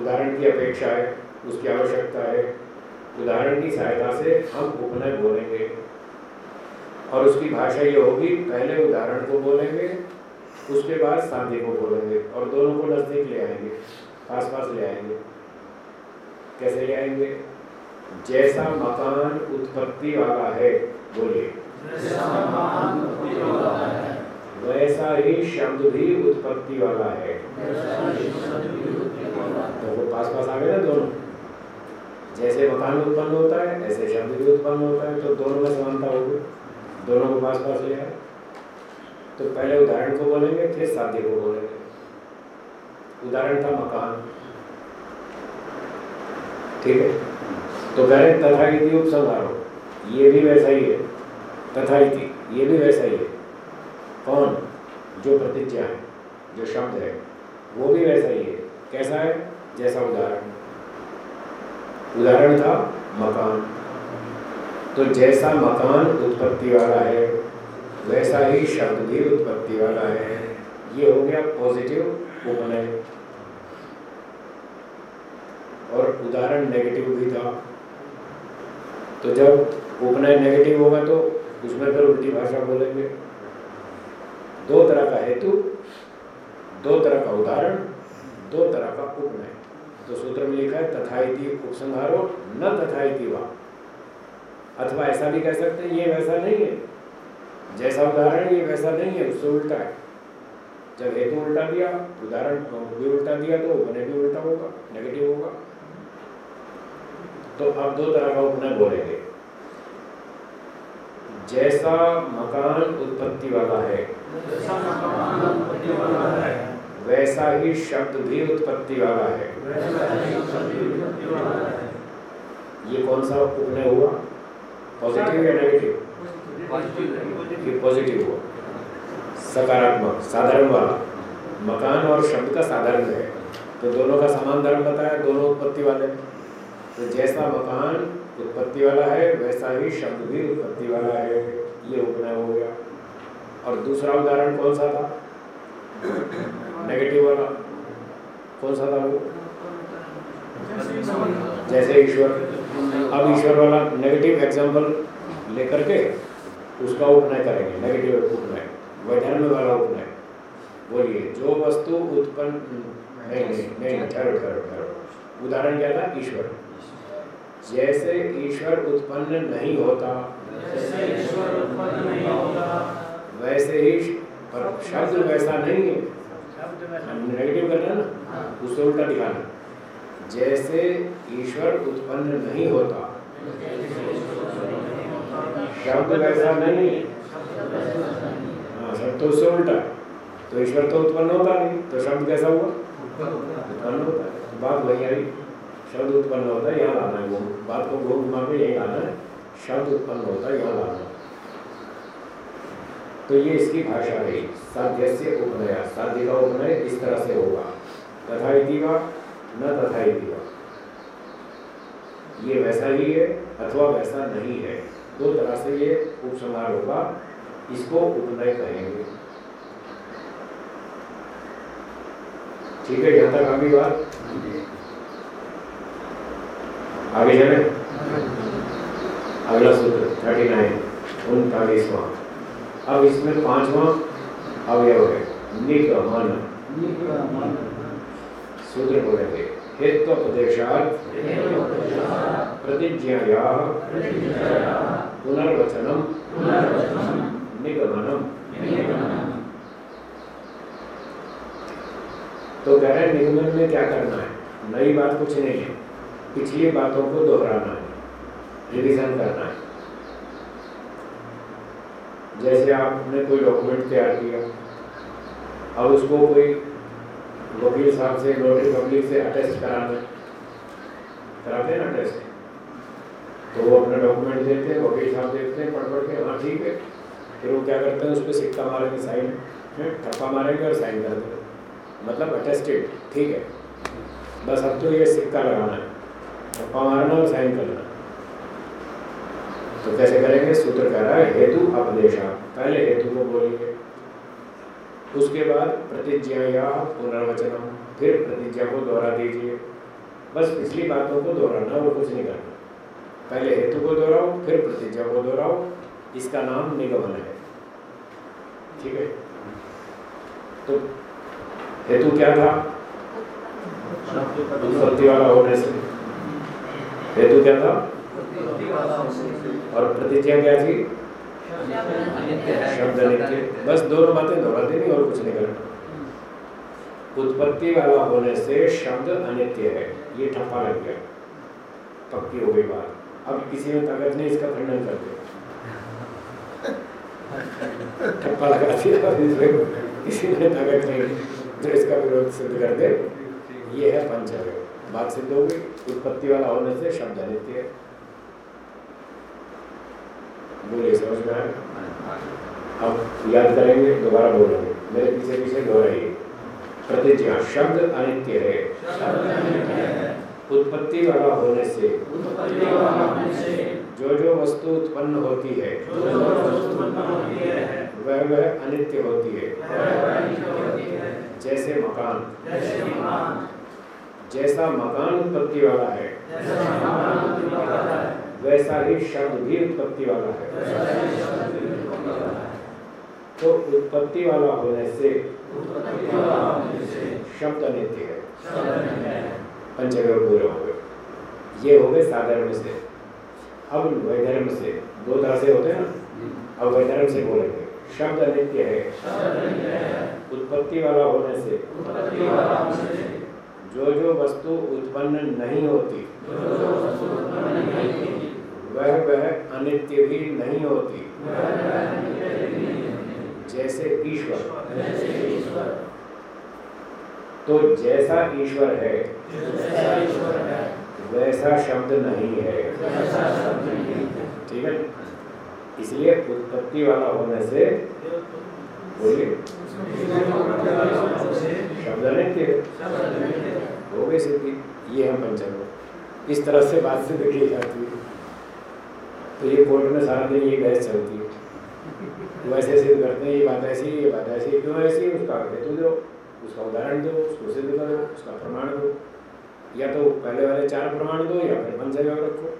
उदाहरण की अपेक्षा है, उसकी आवश्यकता है। उदाहरण की सहायता से हम उपनय बोलेंगे। और उसकी भाषा ये होगी पहले उदाहरण को बोलेंगे उसके बाद शादी को बोलेंगे और दोनों को नज़दीक ले आएँगे पास पास ले आएँगे। कैसे ले आएँगे? जैसा मकान उत्पत्ति वाला है बोलिए। वैसा ही शब्द भी उत्पत्ति वाला है। तो वो पास पास आ गए ना दोनों। जैसे मकान उत्पन्न होता है ऐसे शब्द भी उत्पन्न होता है तो दोनों में समानता होगी। दोनों को पास पास ले तो पहले उदाहरण को बोलेंगे, फिर साध्य को बोलेंगे। उदाहरण था मकान। ठीक है? तो कह रहे तथा उपसंहारो ये भी वैसा ही है। तथा ये भी वैसा ही है। कौन? जो प्रतिज्ञा है, जो शब्द है, वो भी वैसा ही है। कैसा है? जैसा उदाहरण। उदाहरण था मकान। तो जैसा मकान उत्पत्ति वाला है, वैसा ही शब्द भी उत्पत्ति वाला है। ये हो गया पॉजिटिव उपनय और उदाहरण नेगेटिव भी था। तो जब उपनय नेगेटिव होगा तो उसमें फिर उल्टी भाषा बोलेंगे। दो तरह का हेतु, दो तरह का उदाहरण, दो तरह का उपनय तो सूत्र में लिखा है तथा उपसंहारो न तथा इति वा। अथवा ऐसा भी कह सकते हैं ये वैसा नहीं है। जैसा उदाहरण ये वैसा नहीं है उससे उल्टा है। जब हेतु उल्टा दिया उदाहरण भी उल्टा दिया तो उपनय भी उल्टा होगा नेगेटिव होगा। तो अब दो तरह का उपनय बोलेंगे। जैसा मकान उत्पत्ति वाला है। वैसा ही शब्द भी उत्पत्ति वाला है। ये कौन सा उपनय हुआ? पॉजिटिव या नेगेटिव ये पॉजिटिव हुआ। सकारात्मक साधारण वाला। मकान और शब्द का साधारण है। तो दोनों का समान धर्म बताया दोनों उत्पत्ति वाले। तो जैसा मकान उत्पत्ति वाला है वैसा ही शब्द भी उत्पत्ति वाला है। ये उपनय हो गया। और दूसरा उदाहरण कौन सा था? नेगेटिव वाला। कौन सा था वो? जैसे ईश्वर। अब ईश्वर वाला नेगेटिव एग्ज़ाम्पल लेकर के उसका उपनय करेंगे। नेगेटिव उपनय वैधर्म वाला उपनय बोलिए जो वस्तु उत्पन्न नहीं नहीं नहीं ठहरो ठहरो ठहरो। उदाहरण क्या था? ईश्वर। जैसे ईश्वर उत्पन्न नहीं होता वैसे ही पर शब्द वैसा नहीं है। नेगेटिव करना ना? उससे उल्टा दिखाना जैसे ईश्वर उत्पन्न नहीं होता। शब्द वैसा नहीं। है तो उससे उल्टा तो ईश्वर तो उत्पन्न होता नहीं तो शब्द कैसा हुआ? उत्पन्न होता तो बात वही आई शब्द उत्पन्न होता है, यहाँ लाना है वो। बात को घूम घुमा के यही लाना है। शब्द उत्पन्न होता है, यहाँ लाना तो ये इसकी भाषा रही। साध्य से उपनया साध्य का उपनय इस तरह से होगा। तथा न तथा वा ये वैसा ही है अथवा वैसा नहीं है। दो तरह से ये उपसंहार होगा। इसको उपनय कहेंगे। ठीक है, यहाँ तक आगे बात? आगे चले। अगला सूत्र थर्टी नाइन उनतालीसवा। अब इसमें पांचवा अवयव है। निगमन सूत्र बोलेंगे हेत्वपदेशात् प्रतिज्ञाया पुनर्वचनम निगमनम तो कह रहे निगमन में क्या करना है? नई बात कुछ नहीं है। पिछली बातों को दोहराना है। रिविजन करना है। जैसे आपने कोई डॉक्यूमेंट तैयार किया अब उसको कोई वकील साहब से नोटरी पब्लिक से अटेस्ट कराना। है कराते हैं ना टेस्ट तो वो अपना डॉक्यूमेंट देते हैं वकील साहब देखते हैं पढ़ पढ़ के हाँ ठीक है। फिर वो क्या करते हैं, उस पर सिक्का मारेंगे साइन ठप्पा मारेंगे और साइन कर देंगे। मतलब अटेस्टेड ठीक है। बस अब तो ये सिक्का लगाना है। ठप्पा मारना और साइन करना। तो कैसे करेंगे? सूत्र कह रहा है, हेतु अपदेशा पहले हेतु को बोलेंगे। उसके बाद प्रतिज्ञा या पुनर्वचनम फिर प्रतिज्ञा को दोहरा दीजिए। बस पिछली बातों को दोहराना और कुछ नहीं करना। पहले हेतु को दोहराओ फिर प्रतिज्ञा को दोहराओ। इसका नाम निगमन है। ठीक है? तो हेतु क्या था? उत्पत्ति वाला होने से। हेतु क्या था? और प्रतिज्ञा क्या थी? बस दोनों बातें दोहरा देनी और कुछ नहीं करना। उत्पत्ति वाला होने से शब्द अनित्य है, ये ठप्पा लग गया। पक्की हो गई बात। अब किसी में ताकत नहीं, इसका खंडन कर दे। ठप्पा लगा दिया किसी में ताकत नहीं। जो इसका विरोध सिद्ध कर दे, ये है पंचव्य बात सिद्ध हो गई। उत्पत्ति वाला होने से शब्द अनित्य है। बोलिए समझ में आया अब याद करेंगे दोबारा बोलेंगे। मेरे पीछे पीछे दोहराइए। प्रतिज्ञा शब्द अनित्य है। उत्पत्ति वाला होने से। जो जो वस्तु उत्पन्न होती है। वह वह अनित्य होती है। जैसे मकान। जैसा मकान उत्पत्ति वाला है। वैसा ही शब्द भी उत्पत्ति वाला है। तो उत्पत्ति वाला होने से शब्द अनित्य है। पंचव्य पूरे हो गए। ये हो गए साधर्म से। अब वैधर्म से। दो तरह से होते हैं ना? अब वैधर्म से बोलेंगे। शब्द अनित्य है। उत्पत्ति वाला होने से। जो जो वस्तु उत्पन्न नहीं होती वह वह अनित्य भी नहीं होती। जैसे ईश्वर। तो जैसा ईश्वर है, वैसा शब्द नहीं है। ठीक है? इसलिए उत्पत्ति वाला होने से, बोलिए। शब्द अनित्य। है गई सिद्धि। ये है पंचम। इस तरह से बात सिद्ध की जाती है। तो ये कोर्ट में सारा दिन ये बहस चलती है। वैसे सिद्ध करते हैं, ये बात ऐसी, ये बात ऐसी क्यों ऐसी, उसका हेतु दो, उसका उदाहरण दो, उसको सिद्ध करो, उसका प्रमाण दो। या तो पहले वाले चार प्रमाण दो, या फिर पंचयोग रखो।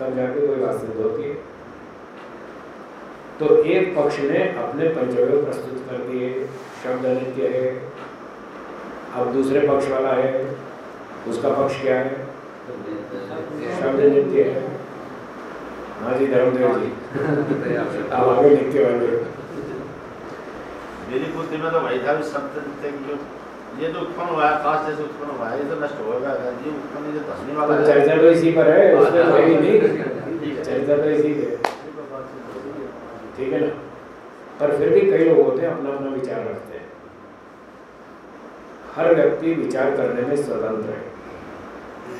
तब जाके कोई बात सिद्ध होती है। तो एक पक्ष ने अपने पंचयोग प्रस्तुत कर दिए, शब्द अनित्य है। अब दूसरे पक्ष वाला है, उसका पक्ष क्या है? शब्द नित्य है। हाँ जी धर्मदेव जी आप आगे लिखते वाले मेरी बुद्धि में तो वही था भी शब्द थे कि जो ये जो उत्पन्न हुआ है काश जैसे उत्पन्न हुआ है ये तो नष्ट होगा ये उत्पन्न जो वाला है चर्चा तो इसी पर है उसमें ही नहीं चर्चा तो इसी पे ठीक है ना पर फिर भी कई लोग होते हैं अपना अपना विचार रखते हैं हर व्यक्ति विचार करने में स्वतंत्र है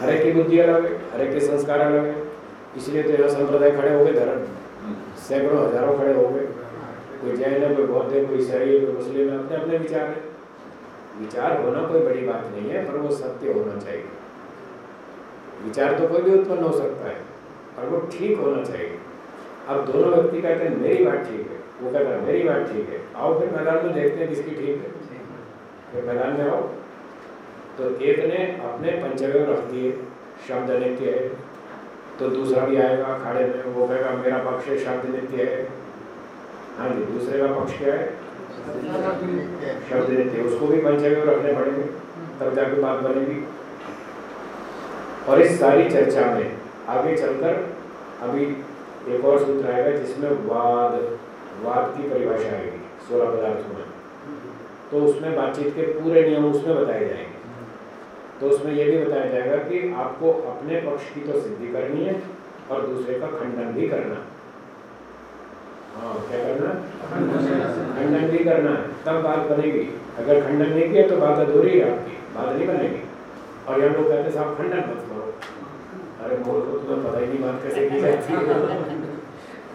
हर एक की बुद्धि अलग है हर एक के संस्कार अलग है इसलिए तो यहाँ संप्रदाय खड़े हो गए धर्म। सैकड़ों हज़ारों खड़े हो गए। कोई जैन है कोई बौद्ध है कोई ईसाई है कोई मुस्लिम है अपने अपने विचार है। विचार होना कोई बड़ी बात नहीं है पर वो सत्य होना चाहिए। विचार तो कोई भी उत्पन्न हो सकता है पर वो ठीक होना चाहिए। अब दोनों व्यक्ति कहते हैं मेरी बात ठीक है। वो कहता है मेरी बात ठीक है। आओ फिर मैदान में देखते हैं किसकी ठीक है। फिर मैदान में आओ। तो एक ने अपने पंचगव्य रख दिए शब्द नित्य है। तो दूसरा भी आएगा अखाड़े में वो कहेगा, मेरा पक्ष है, शब्द नित्य है। हाँ जी, दूसरे का पक्ष क्या है? शब्द नित्य उसको भी पंचगव्य रखने पड़ेंगे तब जाके बात बनेगी। और इस सारी चर्चा में आगे चलकर अभी एक और सूत्र आएगा, जिसमें वाद वाद की परिभाषा आएगी, सोलह पदार्थों में। तो उसमें बातचीत के पूरे नियम उसमें बताए जाएँगे। तो उसमें यह भी बताया जाएगा कि आपको अपने पक्ष की तो सिद्धि करनी है और दूसरे का खंडन भी करना। हाँ क्या करना? खंडन भी करना है। तब बात बनेगी। अगर खंडन नहीं किया तो बात अधूरी है आपकी। बात नहीं बनेगी। और हम लोग कहते हैं, साहब, खंडन मत करो। अरे, मोर को तुम्हें पता ही नहीं बात कैसे की जाती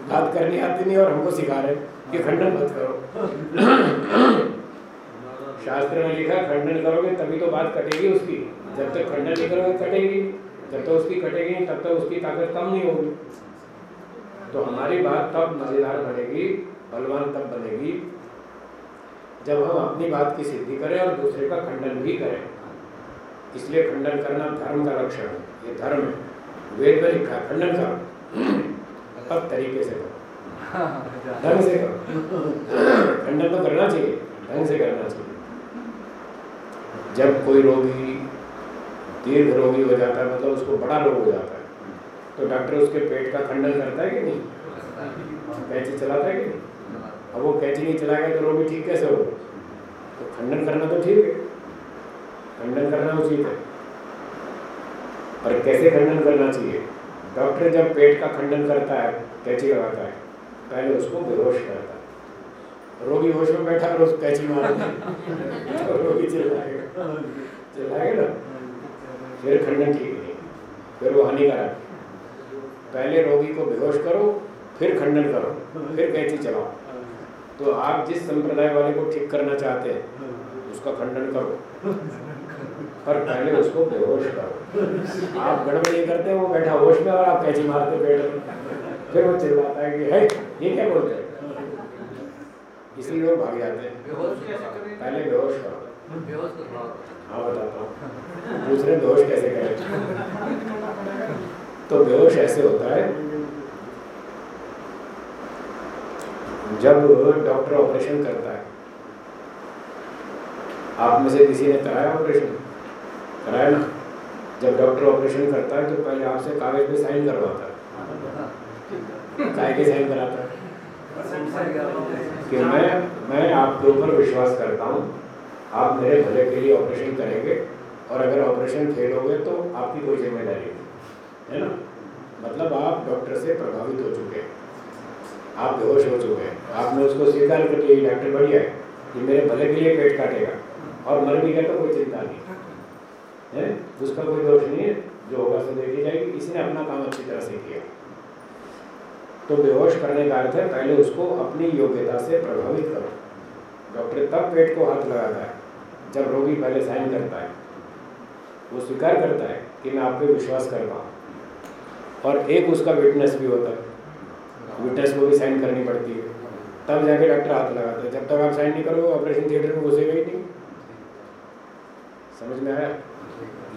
बात करनी आती नहीं और हमको सिखा रहे कि खंडन मत करो। शास्त्र में लिखा खंडन करोगे तभी तो बात कटेगी उसकी। जब तक खंडन नहीं करोगे कटेगी। जब तक उसकी कटेगी तब तक उसकी ताकत कम नहीं होगी। तो हमारी बात तब मज़ेदार बनेगी बलवान तब बनेगी जब हम अपनी बात की सिद्धि करें और दूसरे का खंडन भी करें। इसलिए खंडन करना धर्म का लक्षण है। ये धर्म है। वेद में लिखा खंडन करो। अब तरीके से करो। ढंग से करो। खंडन तो करना चाहिए। ढंग से करना चाहिए। जब कोई रोगी दीर्घ रोगी हो जाता है मतलब उसको बड़ा रोग हो जाता है तो डॉक्टर उसके पेट का खंडन करता है कि नहीं? कैची चलाता है कि नहीं? अब वो कैची नहीं चलाएगा तो रोगी ठीक कैसे हो तो खंडन करना तो ठीक है, खंडन करना उचित है। पर कैसे खंडन करना चाहिए? डॉक्टर जब पेट का खंडन करता है, कैची लगाता है, पहले उसको बेहोश करता है। रोगी होश में बैठा और उस कैंची मार तो रोगी चिल्लाएगा। चिल्लाएगा ना? फिर खंडन ठीक नहीं फिर वो हानिकारक। पहले रोगी को बेहोश करो, फिर खंडन करो, फिर कैंची चलाओ। तो आप जिस संप्रदाय वाले को ठीक करना चाहते हैं, उसका खंडन करो। पर पहले उसको बेहोश करो। आप गड़बड़ ये करते हैं, वो बैठा होश में और आप कैची मारते में। फिर वो चिल्लाता है कि, है, ये क्या बोलते हैं? इसलिए लोग भाग जाते हैं। पहले बेहोश करो। दूसरे बेहोश कैसे तो बेहोश ऐसे होता है, जब डॉक्टर ऑपरेशन करता है, आप में से किसी ने कराया ऑपरेशन? कराया ना? जब डॉक्टर ऑपरेशन करता है तो पहले आपसे कागज़ पे साइन करवाता है। काय के साइन कराता है? कि मैं मैं आपके ऊपर विश्वास करता हूँ आप मेरे भले के लिए ऑपरेशन करेंगे और अगर ऑपरेशन फेल हो गए तो आपकी कोई ज़िम्मेदारी नहीं, है ना? मतलब आप डॉक्टर से प्रभावित हो चुके हैं। आप बेहोश हो चुके हैं। आपने उसको स्वीकार कर लिया डॉक्टर बढ़िया है कि मेरे भले के लिए पेट काटेगा और मर भी गया तो कोई चिंता नहीं, है? उसका कोई दोष नहीं है, जो होगा सो देखी जाएगी। इसने अपना काम अच्छी तरह से किया। तो बेहोश करने का अर्थ है, पहले उसको अपनी योग्यता से प्रभावित करो। डॉक्टर तब पेट को हाथ लगाता है। जब रोगी पहले साइन करता है, वो स्वीकार करता है कि मैं आप पे विश्वास करता हूँ। और एक उसका विटनेस भी होता है। विटनेस को भी साइन करनी पड़ती है। तब जाके डॉक्टर हाथ लगाता है। जब तक आप साइन नहीं करोगे ऑपरेशन थिएटर में घुसेगा ही नहीं। समझ में आया?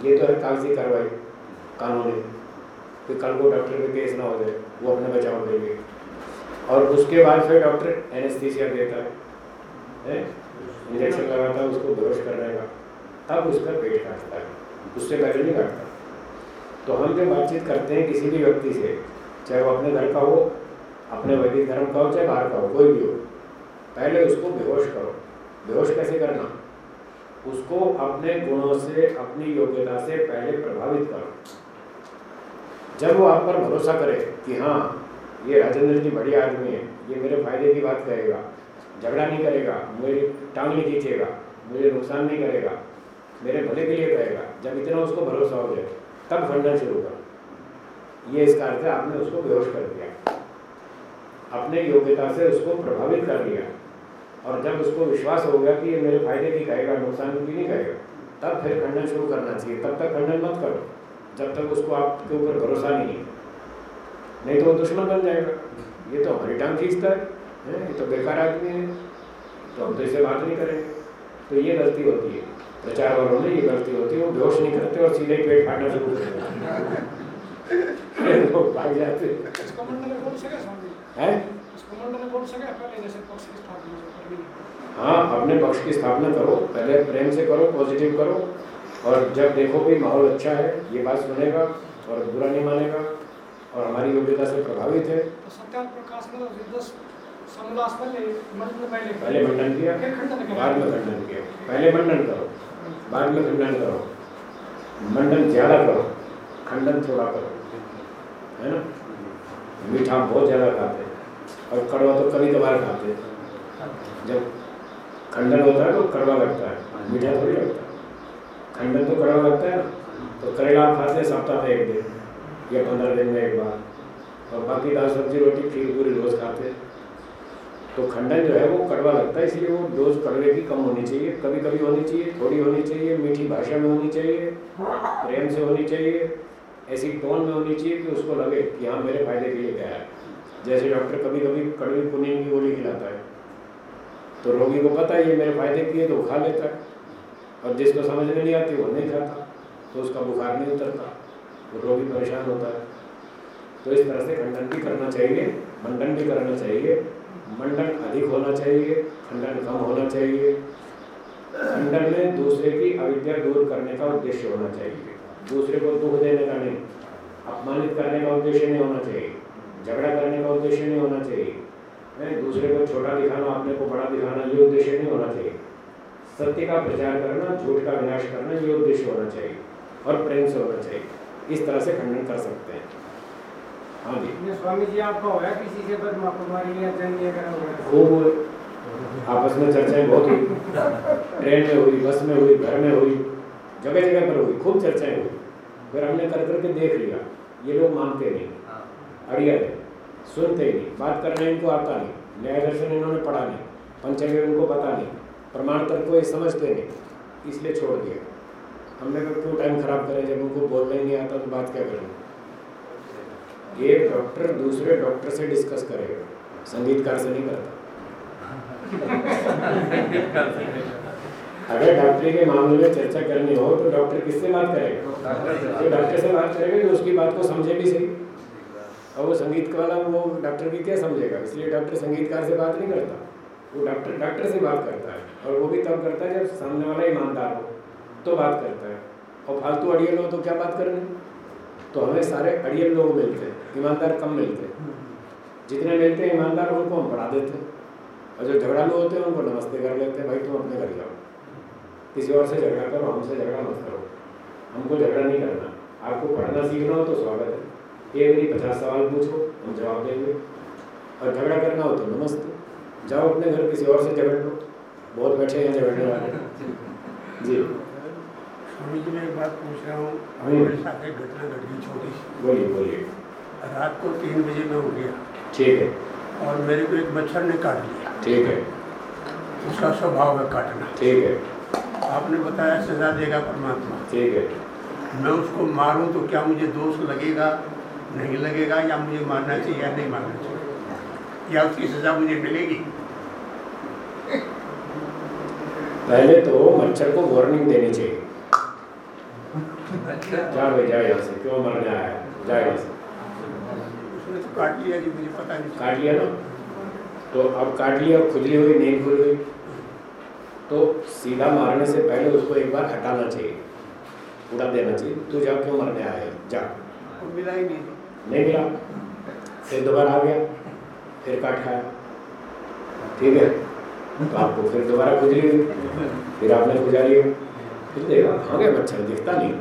ये तो है कागज़ी कार्रवाई, कानूनी कि कल को डॉक्टर पे केस ना हो जाए, वो अपने बचाव लिए। और उसके बाद फिर डॉक्टर एनेस्थीसिया देता है? इंजेक्शन लगाता है उसको बेहोश करने का तब उसका पेट काटता है। उससे पहले नहीं काटता। तो हम जब बातचीत करते हैं किसी भी व्यक्ति से, चाहे वो अपने घर का हो, अपने वैदिक धर्म का हो, चाहे बाहर का हो, कोई भी हो, पहले उसको बेहोश करो। बेहोश कैसे करना? उसको अपने गुणों से, अपनी योग्यता से पहले प्रभावित करो। जब वो आप पर भरोसा करे कि हाँ ये राजेंद्र जी बढ़िया आदमी है, ये मेरे फ़ायदे की बात कहेगा झगड़ा नहीं करेगा मेरी टांग नहीं खींचेगा, मुझे नुकसान नहीं करेगा, मेरे भले के लिए कहेगा जब इतना उसको भरोसा हो जाए, तब खंडन शुरू करो। ये इस अर्थ है, आपने उसको बेहोश कर दिया। अपने योग्यता से उसको प्रभावित कर दिया। और जब उसको विश्वास हो गया कि ये मेरे फ़ायदे की कहेगा नुकसान की नहीं कहेगा तब फिर खंडन शुरू करना चाहिए। तब तक खंडन मत करो, जब तक उसको आपके ऊपर भरोसा नहीं है। नहीं तो वो दुश्मन बन जाएगा। ये तो हमारी टांग खींचता है। हैं? ये तो बेकार आदमी है तो हम तो इससे बात नहीं करेंगे। तो ये गलती होती है। प्रचार वालों में ये गलती होती है वो बेहोश नहीं करते और सीधे ही पेट फाड़ना शुरू कर देते हैं। लोग भाग जाते हैं। हैं? हाँ। अपने पक्ष की स्थापना करो। पहले प्रेम से करो पॉजिटिव करो। और जब देखो कि माहौल अच्छा है ये बात सुनेगा और बुरा नहीं मानेगा और हमारी योग्यता से प्रभावित है। तो समोल्लास पहले मंडल पहले पहले मंडन किया फिर खंडन किया। बाद में खंडन किया। पहले मंडन करो बाद में खंडन करो। मंडन ज़्यादा करो खंडन थोड़ा करो है ना? मीठा बहुत ज़्यादा खाते हैं और कड़वा तो कभी कभार खाते हैं। जब खंडन होता है तो कड़वा लगता है मीठा थोड़ी लगता है। खंडन तो कड़वा लगता है तो करेला आप खाते हैं सप्ताह में एक दिन या पंद्रह दिन में एक बार और बाकी दाल सब्ज़ी रोटी खीर पूरी रोज़ खाते हैं। तो खंडन जो है वो कड़वा लगता है, इसलिए वो डोज कड़वे की कम होनी चाहिए। कभी कभी होनी चाहिए, थोड़ी होनी चाहिए, मीठी भाषा में होनी चाहिए, प्रेम से होनी चाहिए, ऐसी टोन में होनी चाहिए कि उसको लगे कि हाँ मेरे फ़ायदे के लिए क्या है। जैसे डॉक्टर कभी कभी कड़वी कुनीन की गोली खिलाता है। तो रोगी को पता है, ये मेरे फ़ायदे की है तो खा लेता है। और जिसको समझ में नहीं आती, वो नहीं खाता। तो उसका बुखार नहीं उतरता। वो रोगी परेशान होता है। तो इस तरह से खंडन भी करना चाहिए मंडन भी करना चाहिए। मंडन अधिक होना चाहिए, खंडन कम होना चाहिए। खंडन में दूसरे की अविद्या दूर करने का उद्देश्य होना चाहिए। दूसरे को दुख देने का नहीं, अपमानित करने का उद्देश्य नहीं होना चाहिए, झगड़ा करने का उद्देश्य नहीं होना चाहिए। नहीं, दूसरे को छोटा दिखाना, अपने को बड़ा दिखाना, ये उद्देश्य नहीं होना चाहिए। सत्य का प्रचार करना, झूठ का विनाश करना, ये उद्देश्य होना चाहिए और प्रेम से होना चाहिए। इस तरह से खंडन कर सकते हैं। स्वामी जी। आपका होया किसी से आपस में चर्चाएँ बहुत हुई। ट्रेन में हुई बस में हुई घर में हुई जगह जगह पर हुई खूब चर्चाएँ हुई। फिर हमने कर करके देख लिया ये लोग मानते नहीं अड़िया है सुनते ही नहीं बात करना इनको आता नहीं न्याय दर्शन इन्होंने पढ़ा नहीं पंचंग इनको पता नहीं प्रमाण तर्क को ये समझते नहीं इसलिए छोड़ दिया। हमने कहा क्यों टाइम खराब करें जब उनको बोलना ही नहीं आता तो बात क्या करें एक डॉक्टर दूसरे डॉक्टर से डिस्कस करेगा। संगीतकार से नहीं करता। अगर डॉक्टरी के मामले में चर्चा करनी हो तो डॉक्टर किससे बात करेगा? डॉक्टर से बात करेगा कि उसकी बात को समझे भी सही। और वो संगीत वाला, वो डॉक्टर की क्या समझेगा? इसलिए डॉक्टर संगीतकार से बात नहीं करता। वो डॉक्टर डॉक्टर से बात करता है। और वो भी तब करता है जब सामने वाला ईमानदार हो तो बात करता है। और फालतू अड़ियल हो तो क्या बात करनी? तो हमें सारे अड़ियल लोग मिलते हैं, ईमानदार कम मिलते हैं। जितने मिलते हैं ईमानदार, उनको हम पढ़ा देते हैं। और जो झगड़ालू होते हैं, उनको नमस्ते कर लेते हैं, भाई, तुम अपने घर जाओ। किसी और से झगड़ा करो, हमसे झगड़ा मत करो। हमको झगड़ा नहीं करना। आपको पढ़ना सीखना हो तो स्वागत है। एक नहीं पचास सवाल पूछो, हम जवाब देंगे। और झगड़ा करना हो तो नमस्ते। जाओ अपने घर, किसी और से झगड़ लो। बहुत बैठे हैं, झगड़ने वाले। जी। स्वामी जी मैं एक बात पूछ रहा हूँ। मेरे साथ एक घटना घट गई छोटी सी। बोलिए बोलिए। रात को तीन बजे मैं उठ गया। ठीक है। और मेरे को एक मच्छर ने काट लिया। ठीक है। उसका स्वभाव है काटना। ठीक है। आपने बताया सजा देगा परमात्मा। ठीक है। मैं उसको मारूं तो क्या मुझे दोष लगेगा नहीं लगेगा या मुझे मारना चाहिए या नहीं मारना चाहिए? या उसकी सजा मुझे मिलेगी? पहले तो मच्छर को वार्निंग देनी चाहिए। जा भाई जा यहाँ से क्यों मरने आया है यहाँ से तो काट लिया जी मुझे पता नहीं। काट लिया ना? तो अब काट लिया खुजली हुई नींद खुल गई तो सीधा मारने से पहले उसको एक बार हटाना चाहिए। उड़ा देना चाहिए। तू जा क्यों मरने आया है? जा। मिला ही नहीं। नहीं मिला। फिर दोबारा आ गया। फिर काट खाया। ठीक है। तो आपको फिर दोबारा खुजली हुई। फिर आपने खुजा लिया। फिर देखा कहाँ गया मच्छर दिखता नहीं।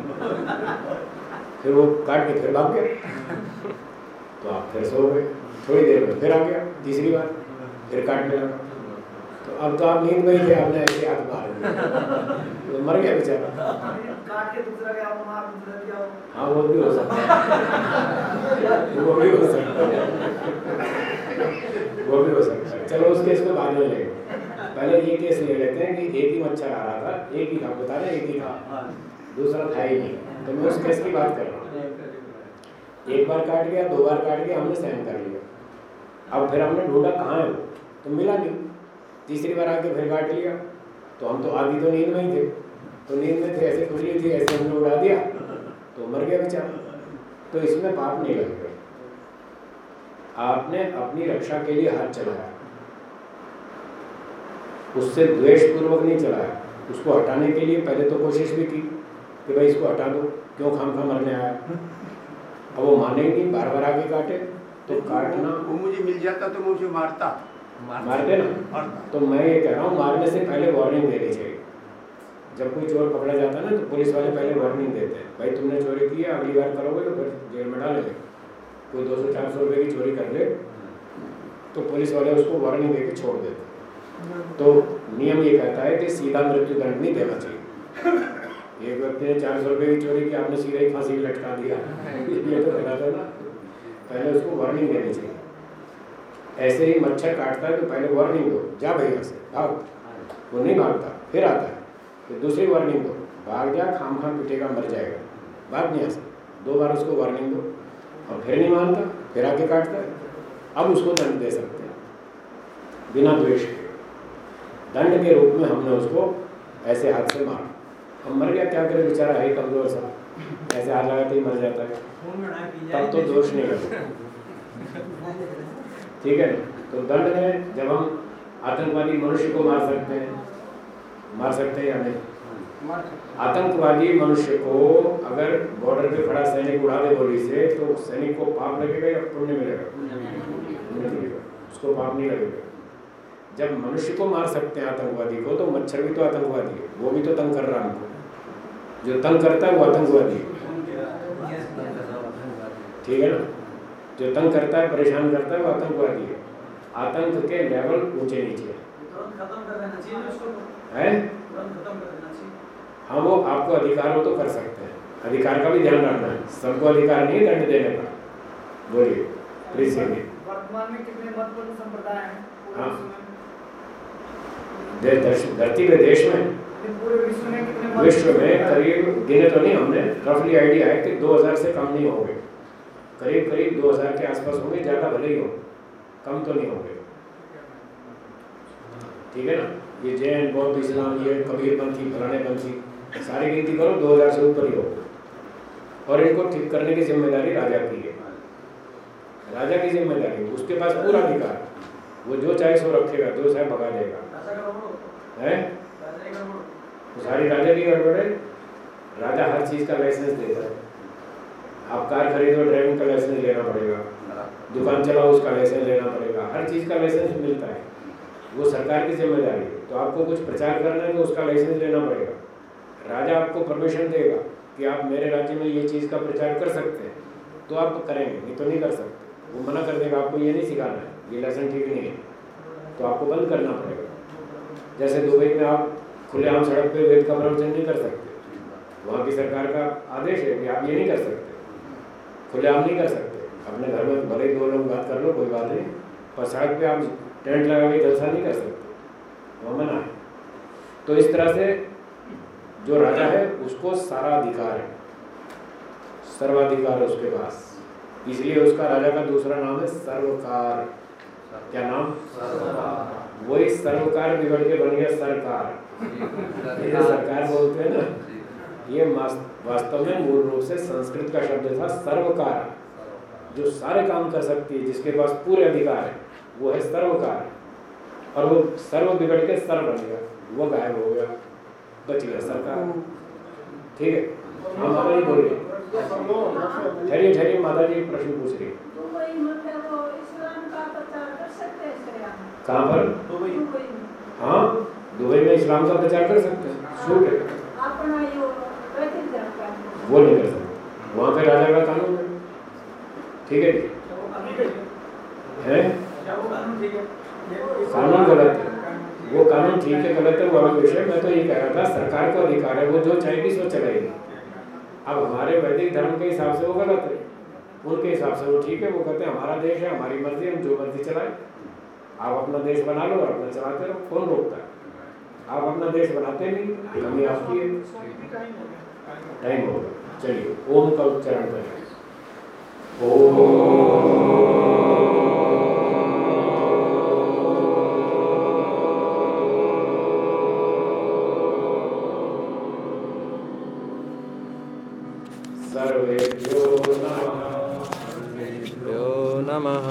फिर वो काट के फिर भाग गया। तो आप फिर सो गए। थोड़ी देर में फिर आ गया। तीसरी बार फिर काटने लगा। तो अब तो आप नींद में ही थे, आपने ऐसे हाथ मार तो मर गया बेचारा। हाँ वो भी हो सकता वो भी हो सकता वो भी हो सकता चलो उस केस को बाद में लेंगे पहले ये केस ले लेते हैं कि एक ही मच्छर आ रहा था एक ही था बता रहे एक ही था दूसरा था ही नहीं। तो मैं उस केस की बात कर रहा हूँ। एक बार काट गया दो बार काट गया हमने सहन कर लिया। अब फिर हमने ढूंढा कहाँ है तो मिला नहीं। तीसरी बार आके फिर काट लिया। तो हम तो आधी तो नींद में ही थे। तो नींद में थे ऐसे खुली थी ऐसे हमने उड़ा दिया। तो मर गया बेचारा। तो इसमें पाप नहीं लगेगा आपने अपनी रक्षा के लिए हाथ चलाया। उससे द्वेष पूर्वक नहीं चलाया उसको हटाने के लिए पहले तो कोशिश भी की कि भाई इसको हटा दो क्यों खाम खा मरने आया अब वो माने नहीं बार बार आके काटे तो काटना वो मुझे मिल जाता तो मैं उसे मारता मारते ना? तो मैं ये कह रहा हूँ मारने से पहले वार्निंग देनी चाहिए। जब कोई चोर पकड़ा जाता है ना तो पुलिस वाले पहले वार्निंग देते हैं। भाई तुमने चोरी की है अगली बार करोगे तो फिर जेल में डालेंगे। कोई दो सौ चार सौ रुपये की चोरी कर ले तो पुलिस वाले उसको वार्निंग दे के छोड़ देते हैं। तो नियम ये कहता है कि सीधा मृत्यु दंड नहीं देना चाहिए। एक व्यक्ति ने चार सौ रुपये की चोरी की, आपने सीधा ही फांसी लटका दिया। ये तो है ना। पहले उसको वार्निंग देनी चाहिए। ऐसे ही मच्छर काटता है तो पहले वार्निंग दो। जा भैया से, भाग। वो नहीं भागता, फिर आता है। फिर दूसरी वार्निंग दो। भाग जा खाम खाम पिटेगा, मर जाएगा। भाग नहीं आ दो बार उसको वार्निंग दो। और फिर नहीं मानता, फिर आके काटता है। अब उसको दंड दे सकते हैं। बिना द्वेष दंड के रूप में हमने उसको ऐसे हाथ से मारा। अब मर गया क्या करे बेचारा? है कमज़ोर सा। ऐसे हाथ लगाते ही मर जाता है। तब तो दोष नहीं लगता ठीक है तो दंड में जब हम आतंकवादी मनुष्य को मार सकते हैं। मार सकते हैं या नहीं? आतंकवादी मनुष्य को अगर बॉर्डर पे खड़ा सैनिक उड़ा दे गोली से तो सैनिक को पाप लगेगा या पुण्य मिलेगा। उसको पाप नहीं लगेगा। जब मनुष्य को मार सकते हैं आतंकवादी को तो मच्छर भी तो आतंकवादी है। वो भी तो तंग कर रहा है हमको। जो तंग करता है वो आतंकवादी है। ठीक है ना? जो तंग करता है परेशान करता है वो आतंकवादी है। आतंक के लेवल ऊँचे नीचे हैं। है? हाँ वो आपको अधिकार हो तो कर सकते हैं। अधिकार का भी ध्यान रखना है। सबको अधिकार नहीं दंड देने का। बोलिए वर्तमान में कितने संप्रदाय हैं? हाँ। में धरती पे देश में विश्व में में करीब गिने तो नहीं हमने रफली आइडिया है कि 2000 से कम नहीं होंगे। करीब करीब 2000 के आसपास होंगे ज़्यादा भले ही हो कम तो नहीं होंगे। ठीक है ना? ये जैन बौद्ध इस्लाम ये कबीर पंथी फलाने पंथी सारी गिनती करो 2000 से ऊपर ही हो। और इनको ठीक करने की ज़िम्मेदारी राजा की है। राजा की ज़िम्मेदारी उसके पास पूरा अधिकार। वो जो चाहे सो रखेगा जो चाहे भगा देगा। है? तो सारी राजा की गड़बड़ है। राजा हर चीज़ का लाइसेंस देता है। आप कार खरीदो ड्राइविंग का लाइसेंस लेना पड़ेगा। दुकान चलाओ, उसका लाइसेंस लेना पड़ेगा। हर चीज़ का लाइसेंस मिलता है। वो सरकार की ज़िम्मेदारी है। तो आपको कुछ प्रचार करना है तो उसका लाइसेंस लेना पड़ेगा। राजा आपको परमिशन देगा कि आप मेरे राज्य में ये चीज़ का प्रचार कर सकते हैं। तो आप करेंगे, नहीं तो नहीं कर सकते। वो मना कर देगा, आपको ये नहीं सिखाना है। ये लाइसेंस ठीक नहीं है। तो आपको बंद करना पड़ेगा। जैसे दुबई में आप खुलेआम सड़क पे वेद का प्रवचन नहीं कर सकते। वहाँ की सरकार का आदेश है कि आप ये नहीं कर सकते। खुलेआम नहीं कर सकते। अपने घर में भले ही दो लोग बात कर लो, कोई बात नहीं, पर सड़क पे आप टेंट लगा के जलसा नहीं कर सकते। वहाँ मना है। तो इस तरह से जो राजा है, उसको सारा अधिकार है। सर्वाधिकार है उसके पास। इसलिए उसका राजा का दूसरा नाम है सर्वकार। क्या नाम? वही सर्वकार बिगड़ के बन गया सरकार। ये सरकार बोलते हैं ना ये वास्तव में मूल रूप से संस्कृत का शब्द था सर्वकार। जो सारे काम कर सकती है जिसके पास पूरे अधिकार है वो है सर्वकार। और वो सर्व बिगड़ के सर बन गया वो गायब हो गया बच गया सरकार। ठीक है हाँ माता जी बोलिए ठहरिए ठहरिए माता जी प्रश्न पूछ रही है। दुबई मतलब वो इस्लाम का प्रचार कर सकते हैं श्रेया में कहाँ पर? दुबई। हाँ? दुबई में इस्लाम का प्रचार कर सकते हैं। छूट है। का वो नहीं कर सकते। वहाँ पे राजा का कानून है। ठीक है? है। है? है। ये- कानून गलत है। वो कानून ठीक है गलत है वो अलग विषय मैं तो ये कह रहा था सरकार को अधिकार है वो जो चाहेगी सो चलाएगी। अब हमारे वैदिक धर्म के हिसाब से वो गलत है। उनके हिसाब से वो ठीक है वो कहते हैं हमारा देश है हमारी मर्ज़ी हम जो मर्ज़ी चलाए। आप अपना देश बना लो अपना चलाते रहो, कौन रोकता है? आप अपना देश बनाते नहीं, कमी आपकी है। टाइम हो गया। चलिए, ओम का उच्चारण करें ओम।